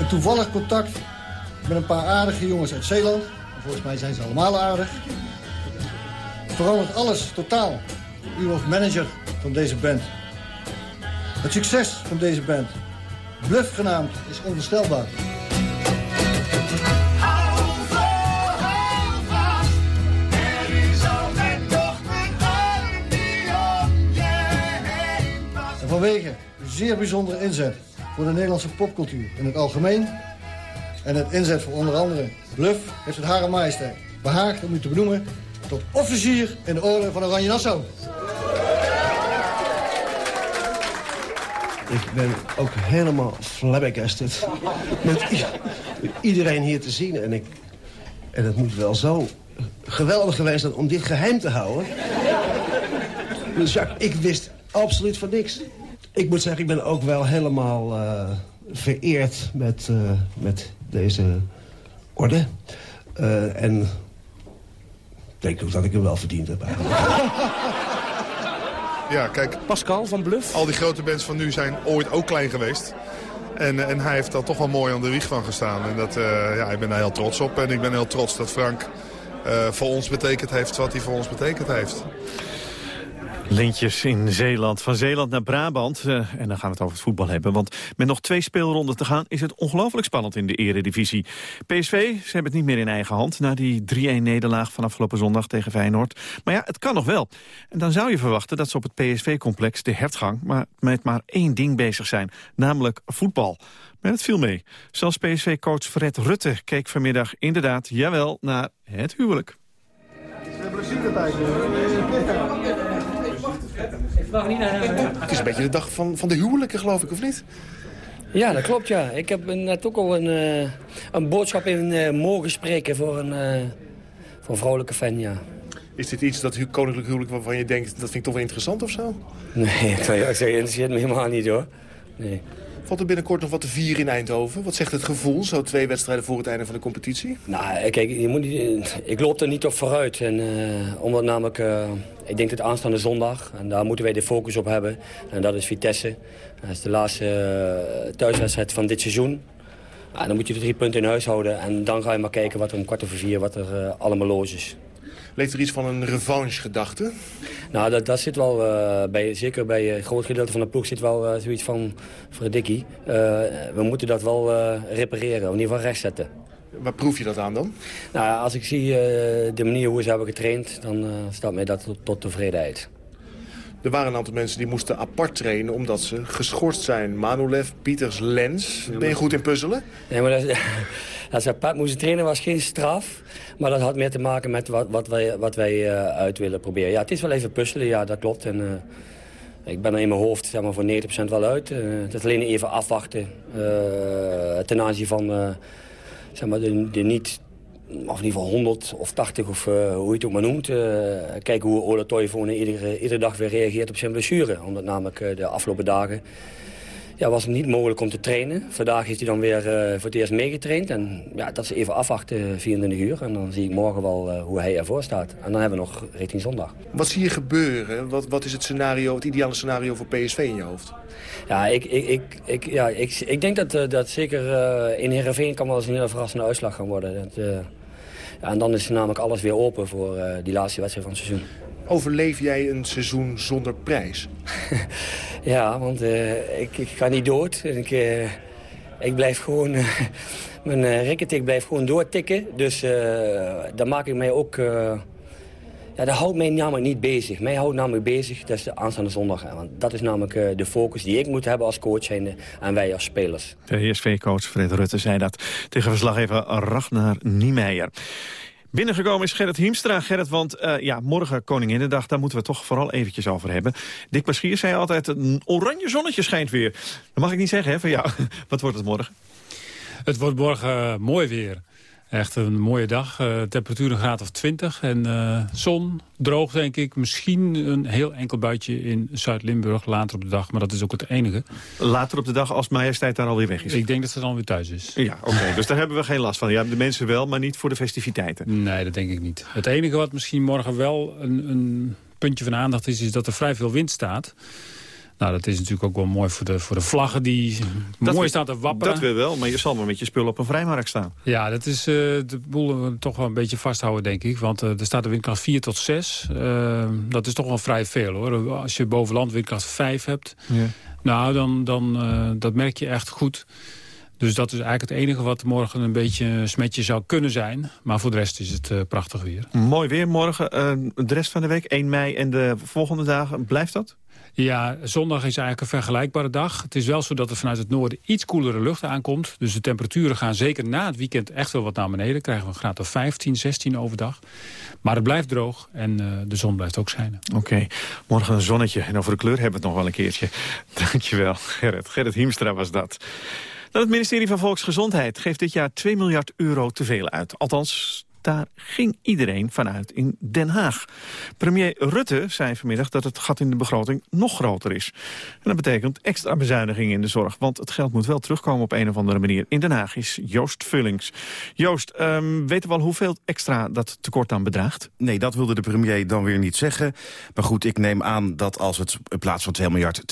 Een toevallig contact met een paar aardige jongens uit Zeeland. En volgens mij zijn ze allemaal aardig. Verandert alles totaal. U wordt manager van deze band. Het succes van deze band, Bluff genaamd, is onvoorstelbaar. En vanwege uw zeer bijzondere inzet voor de Nederlandse popcultuur in het algemeen... en het inzet voor onder andere Bluff heeft het Hare Majesteit behaagd om u te benoemen tot officier in de orde van Oranje Nassau. Ik ben ook helemaal flabbergasted met iedereen hier te zien. En, ik, en het moet wel zo geweldig geweest zijn om dit geheim te houden. Dus ja, ik wist absoluut van niks. Ik moet zeggen, ik ben ook wel helemaal uh, vereerd met, uh, met deze orde. Uh, en ik denk ook dat ik hem wel verdiend heb eigenlijk. Ja, kijk. Pascal van Bluff. Al die grote bands van nu zijn ooit ook klein geweest. En, en hij heeft daar toch wel mooi aan de wieg van gestaan. En dat, uh, ja, ik ben daar heel trots op. En ik ben heel trots dat Frank uh, voor ons betekend heeft wat hij voor ons betekend heeft. Lintjes in Zeeland. Van Zeeland naar Brabant. Uh, en dan gaan we het over het voetbal hebben. Want met nog twee speelronden te gaan... is het ongelooflijk spannend in de eredivisie. PSV, ze hebben het niet meer in eigen hand... na die 3-1-nederlaag van afgelopen zondag tegen Feyenoord. Maar ja, het kan nog wel. En dan zou je verwachten dat ze op het PSV-complex... de hertgang maar met maar één ding bezig zijn. Namelijk voetbal. Maar het viel mee. Zelfs PSV-coach Fred Rutte keek vanmiddag inderdaad, jawel, naar het huwelijk. Het is een beetje de dag van, van de huwelijken, geloof ik, of niet? Ja, dat klopt, ja. Ik heb net ook al een, uh, een boodschap in uh, mogen spreken voor een, uh, voor een vrolijke fan, ja. Is dit iets, dat koninklijk huwelijk, waarvan je denkt... dat vind ik toch wel interessant of zo? Nee, ik zou zeggen, interesseert me helemaal niet, hoor. Nee. Valt er binnenkort nog wat te vieren in Eindhoven? Wat zegt het gevoel, zo twee wedstrijden voor het einde van de competitie? Nou, kijk, je moet niet, ik loop er niet op vooruit. En, uh, omdat namelijk, uh, ik denk dat aanstaande zondag, en daar moeten wij de focus op hebben. En dat is Vitesse. Dat is de laatste uh, thuiswedstrijd van dit seizoen. Nou, dan moet je de drie punten in huis houden. En dan ga je maar kijken wat er om kwart over vier wat er allemaal los is. Leeft er iets van een revanche-gedachte? Nou, dat, dat zit wel, uh, bij, zeker bij een groot gedeelte van de ploeg zit wel uh, zoiets van... Fredikkie, uh, we moeten dat wel repareren, in ieder geval rechtzetten. Waar proef je dat aan dan? Nou, als ik zie de manier hoe ze hebben getraind, dan staat mij dat tot, tot tevredenheid. Er waren een aantal mensen die moesten apart trainen omdat ze geschorst zijn. Manolev, Pieters, Lens. Ben je goed in puzzelen? Nee, maar dat, dat ze apart moesten trainen was geen straf. Maar dat had meer te maken met wat, wat wij, wat wij uh, uit willen proberen. Ja, het is wel even puzzelen, ja, dat klopt. En, uh, ik ben er in mijn hoofd zeg maar, voor 90% wel uit. Uh, het is alleen even afwachten ten aanzien van zeg maar, de, niet of in ieder geval 100 of 80 of uh, hoe je het ook maar noemt. Uh, kijken hoe Ola Toivonen iedere, iedere dag weer reageert op zijn blessure. Omdat namelijk uh, de afgelopen dagen ja, was het niet mogelijk om te trainen. Vandaag is hij dan weer voor het eerst meegetraind. En ja, dat is even afwachten, 24 uur. En dan zie ik morgen wel hoe hij ervoor staat. En dan hebben we nog richting zondag. Wat zie je gebeuren? Wat, wat is het, scenario, het ideale scenario voor PSV in je hoofd? Ja, ik, ik, ik, ik, ja, ik, ik denk dat, dat zeker in Heerenveen kan wel eens een hele verrassende uitslag gaan worden. Dat, ja, en dan is namelijk alles weer open voor die laatste wedstrijd van het seizoen. Overleef jij een seizoen zonder prijs? ja, want uh, ik, ik, ga niet dood. Ik, uh, ik blijf gewoon... mijn uh, blijft gewoon doortikken. Dus daar maak ik mij ook... ja, dat houdt mij namelijk niet bezig. Mij houdt namelijk bezig, dat is de aanstaande zondag. Want dat is namelijk de focus die ik moet hebben als coach en, en wij als spelers. De ESV-coach Fred Rutte zei dat tegen verslaggever Ragnar Niemeyer. Binnengekomen is Gerrit Hiemstra. Gerrit, want uh, ja, morgen Koninginnedag, daar moeten we het toch vooral eventjes over hebben. Dick Paschier zei altijd, een oranje zonnetje schijnt weer. Dat mag ik niet zeggen, hè, van jou. Wat wordt het morgen? Het wordt morgen mooi weer. Echt een mooie dag. Uh, temperatuur een graad of 20. En uh, zon, droog denk ik. Misschien een heel enkel buitje in Zuid-Limburg later op de dag. Maar dat is ook het enige. Later op de dag als majesteit daar alweer weg is? Ik denk dat ze dan weer thuis is. Ja, oké. Okay. dus daar hebben we geen last van. Ja, de mensen wel, maar niet voor de festiviteiten. Nee, dat denk ik niet. Het enige wat misschien morgen wel een, een puntje van aandacht is... is dat er vrij veel wind staat. Nou, dat is natuurlijk ook wel mooi voor de, voor de vlaggen die dat mooi staan te wapperen. Dat wil wel, maar je zal maar met je spullen op een vrijmarkt staan. Ja, dat is uh, de boel toch wel een beetje vasthouden, denk ik. Want uh, er staat de windkracht 4 tot 6. Uh, dat is toch wel vrij veel, hoor. Als je boven land windkracht 5 hebt, ja. nou, dan, dan dat merk je echt goed. Dus dat is eigenlijk het enige wat morgen een beetje een smetje zou kunnen zijn. Maar voor de rest is het uh, prachtig weer. Mooi weer morgen. Uh, de rest van de week, 1 mei en de volgende dagen, blijft dat? Ja, zondag is eigenlijk een vergelijkbare dag. Het is wel zo dat er vanuit het noorden iets koelere lucht aankomt. Dus de temperaturen gaan zeker na het weekend echt wel wat naar beneden. Krijgen we een graad of 15, 16 overdag. Maar het blijft droog en uh, de zon blijft ook schijnen. Oké, morgen een zonnetje. En over de kleur hebben we het nog wel een keertje. Dankjewel, Gerrit. Gerrit Hiemstra was dat. Dan het ministerie van Volksgezondheid geeft dit jaar 2 miljard euro te veel uit. Althans, daar ging iedereen vanuit in Den Haag. Premier Rutte zei vanmiddag dat het gat in de begroting nog groter is. En dat betekent extra bezuinigingen in de zorg. Want het geld moet wel terugkomen op een of andere manier. In Den Haag is Joost Vullings. Joost, um, weten we al hoeveel extra dat tekort dan bedraagt? Nee, dat wilde de premier dan weer niet zeggen. Maar goed, ik neem aan dat als het in plaats van 2 miljard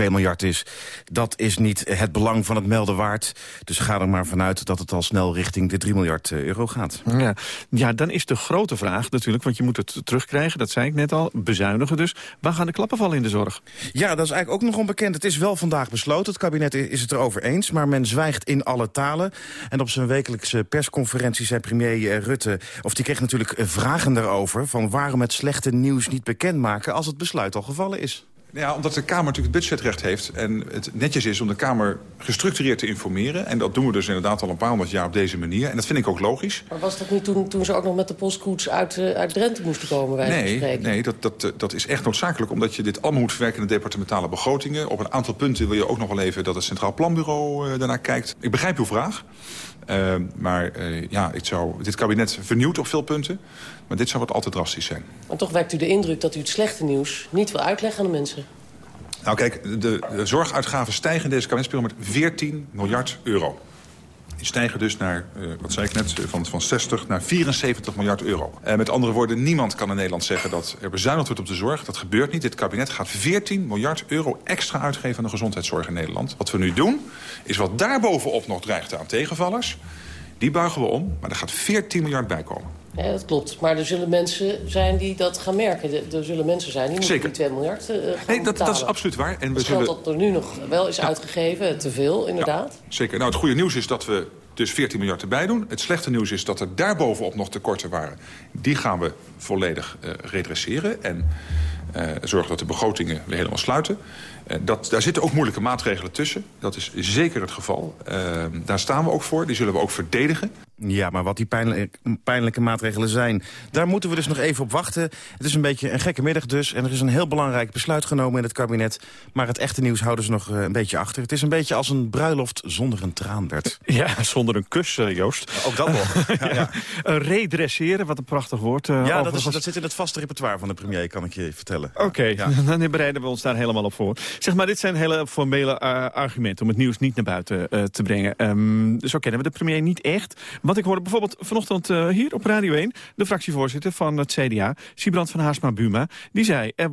2,2 miljard is... dat is niet het belang van het melden waard. Dus ga er maar vanuit dat het al snel richting de 3 miljard eh, euro gaat. Ja. Ja, dan is de grote vraag natuurlijk, want je moet het terugkrijgen, dat zei ik net al, bezuinigen dus. Waar gaan de klappen vallen in de zorg? Ja, dat is eigenlijk ook nog onbekend. Het is wel vandaag besloten, het kabinet is het erover eens, maar men zwijgt in alle talen. En op zijn wekelijkse persconferentie zei premier eh, Rutte, of die kreeg natuurlijk eh, vragen daarover, van waarom het slechte nieuws niet bekendmaken als het besluit al gevallen is. Ja, omdat de Kamer natuurlijk het budgetrecht heeft... en het netjes is om de Kamer gestructureerd te informeren. En dat doen we dus inderdaad al een paar honderd jaar op deze manier. En dat vind ik ook logisch. Maar was dat niet toen, toen ze ook nog met de postkoets uit, uh, uit Drenthe moesten komen? Wij nee, nee dat, dat, eh, dat is echt noodzakelijk. Omdat je dit allemaal moet verwerken in de departementale begrotingen. Op een aantal punten wil je ook nog wel even dat het Centraal Planbureau uh, daarnaar kijkt. Ik begrijp uw vraag. Uh, maar uh, ja, ik zou, dit kabinet vernieuwt op veel punten. Maar dit zou wat al te drastisch zijn. Maar toch wekt u de indruk dat u het slechte nieuws niet wil uitleggen aan de mensen. Nou kijk, de, de zorguitgaven stijgen in deze kabinetsperiode met 14 miljard euro. Die stijgen dus naar, uh, wat zei ik net, van, van 60 naar 74 miljard euro. Uh, met andere woorden, niemand kan in Nederland zeggen dat er bezuinigd wordt op de zorg. Dat gebeurt niet. Dit kabinet gaat 14 miljard euro extra uitgeven aan de gezondheidszorg in Nederland. Wat we nu doen, is wat daarbovenop nog dreigt aan tegenvallers. Die buigen we om, maar er gaat 14 miljard bij komen. Ja, dat klopt. Maar er zullen mensen zijn die dat gaan merken. Er zullen mensen zijn die moeten die 2 miljard uh, gaan Nee, dat, dat, is absoluut waar. En we zullen... dat er nu nog wel is uitgegeven, te veel inderdaad. Ja, zeker. Nou, het goede nieuws is dat we dus 14 miljard erbij doen. Het slechte nieuws is dat er daarbovenop nog tekorten waren. Die gaan we volledig uh, redresseren. En uh, zorgen dat de begrotingen weer helemaal sluiten. Uh, dat, daar zitten ook moeilijke maatregelen tussen. Dat is zeker het geval. Uh, daar staan we ook voor. Die zullen we ook verdedigen. Ja, maar wat die pijnlijke, pijnlijke maatregelen zijn... daar moeten we dus nog even op wachten. Het is een beetje een gekke middag dus. En er is een heel belangrijk besluit genomen in het kabinet. Maar het echte nieuws houden ze nog uh, een beetje achter. Het is een beetje als een bruiloft zonder een traan, Bert. Ja, zonder een kus, uh, Joost. Ja, ook dat nog. ja, ja. redresseren, wat een prachtig woord. Uh, ja, dat, is, dat, zit in het vaste repertoire van de premier, kan ik je vertellen. Oké, okay, ja. dan bereiden we ons daar helemaal op voor. Zeg maar, dit zijn hele formele argumenten om het nieuws niet naar buiten te brengen. Um, zo kennen we de premier niet echt. Wat ik hoorde bijvoorbeeld vanochtend uh, hier op Radio 1... de fractievoorzitter van het CDA, Sibrand van Haarsma-Buma... die zei, eh,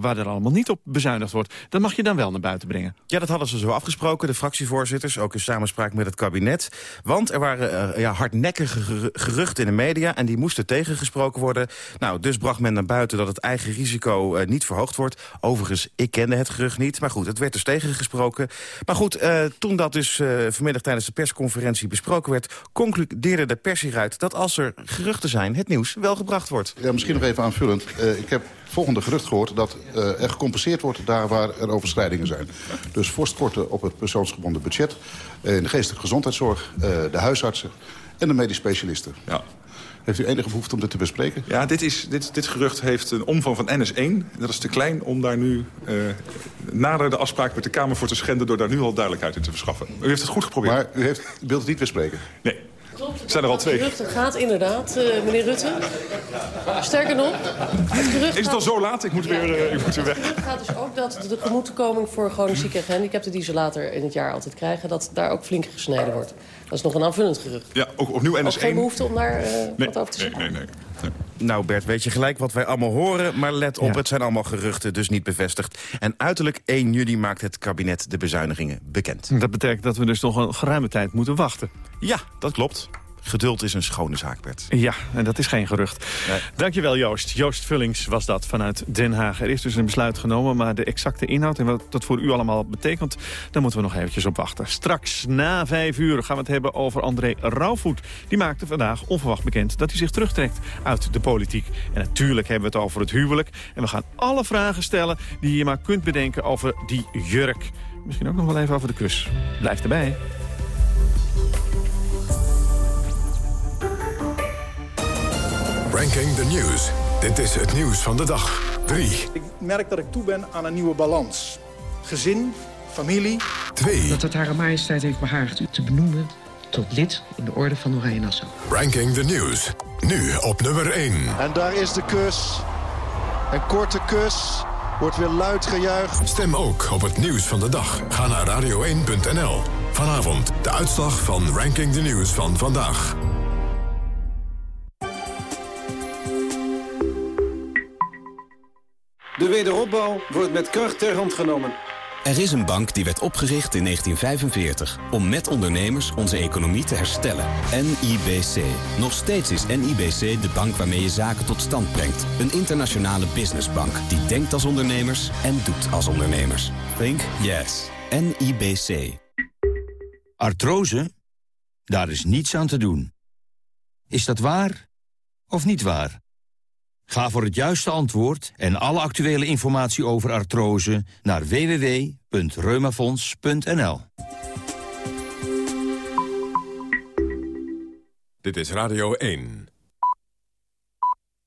waar er allemaal niet op bezuinigd wordt... dat mag je dan wel naar buiten brengen. Ja, dat hadden ze zo afgesproken, de fractievoorzitters... ook in samenspraak met het kabinet. Want er waren ja, hardnekkige geruchten in de media... en die moesten tegengesproken worden. Nou, dus bracht men naar buiten dat het eigen risico niet verhoogd wordt. Overigens, ik kende het gerucht niet, maar goed, het werd dus tegengesproken. Maar goed, toen dat dus vanmiddag tijdens de persconferentie besproken werd... concludeerde de pers hieruit dat als er geruchten zijn, het nieuws wel gebracht wordt. Ja, misschien nog even aanvullend. Uh, ik heb volgende gerucht gehoord dat uh, er gecompenseerd wordt daar waar er overschrijdingen zijn. Dus forst korten op het persoonsgebonden budget, uh, in de geestelijke gezondheidszorg, de huisartsen en de medisch specialisten. Ja. Heeft u enige behoefte om dit te bespreken? Ja, dit, is, dit, dit gerucht heeft een omvang van NS1. Dat is te klein om daar nu uh, nader de afspraak met de Kamer voor te schenden... door daar nu al duidelijkheid in te verschaffen. U heeft het goed geprobeerd. Maar u, heeft, wilt het niet bespreken? Nee. Klopt, zijn er al twee. Het gerucht gaat inderdaad, uh, meneer Rutte. Sterker nog, het gerucht Is het al zo laat? Ik moet, weer, uh, ik moet weer weg. Het gaat dus ook dat de tegemoetkoming voor chronisch zieke en gehandicapten... die ze later in het jaar altijd krijgen, dat daar ook flink gesneden wordt. Dat is nog een aanvullend gerucht. Ja, ook opnieuw NS1. Ook geen behoefte om daar uh, nee, wat over te zeggen? Nee, nee, nee. Nou Bert, weet je gelijk wat wij allemaal horen, maar let op, ja. het zijn allemaal geruchten, dus niet bevestigd. En uiterlijk 1 juli maakt het kabinet de bezuinigingen bekend. Dat betekent dat we dus nog een geruime tijd moeten wachten. Ja, dat klopt. Geduld is een schone zaak, Bert. Ja, en dat is geen gerucht. Dankjewel Joost. Joost Vullings was dat vanuit Den Haag. Er is dus een besluit genomen, maar de exacte inhoud... en wat dat voor u allemaal betekent, daar moeten we nog eventjes op wachten. Straks na vijf uur gaan we het hebben over André Rauwvoet. Die maakte vandaag onverwacht bekend dat hij zich terugtrekt uit de politiek. En natuurlijk hebben we het over het huwelijk. En we gaan alle vragen stellen die je maar kunt bedenken over die jurk. Misschien ook nog wel even over de kus. Blijf erbij. Ranking the News. Dit is het nieuws van de dag. 3. Ik merk dat ik toe ben aan een nieuwe balans. Gezin, familie. 2. Dat het Hare Majesteit heeft behaagd u te benoemen tot lid in de orde van Oranje Nassau. Ranking the News. Nu op nummer 1. En daar is de kus. Een korte kus. Wordt weer luid gejuicht. Stem ook op het nieuws van de dag. Ga naar radio1.nl. Vanavond de uitslag van Ranking the News van vandaag. De wederopbouw wordt met kracht ter hand genomen. Er is een bank die werd opgericht in 1945 om met ondernemers onze economie te herstellen. NIBC. Nog steeds is NIBC de bank waarmee je zaken tot stand brengt. Een internationale businessbank die denkt als ondernemers en doet als ondernemers. Think yes. NIBC. Artrose? Daar is niets aan te doen. Is dat waar of niet waar? Ga voor het juiste antwoord en alle actuele informatie over artrose naar www.reumafonds.nl. Dit is Radio 1.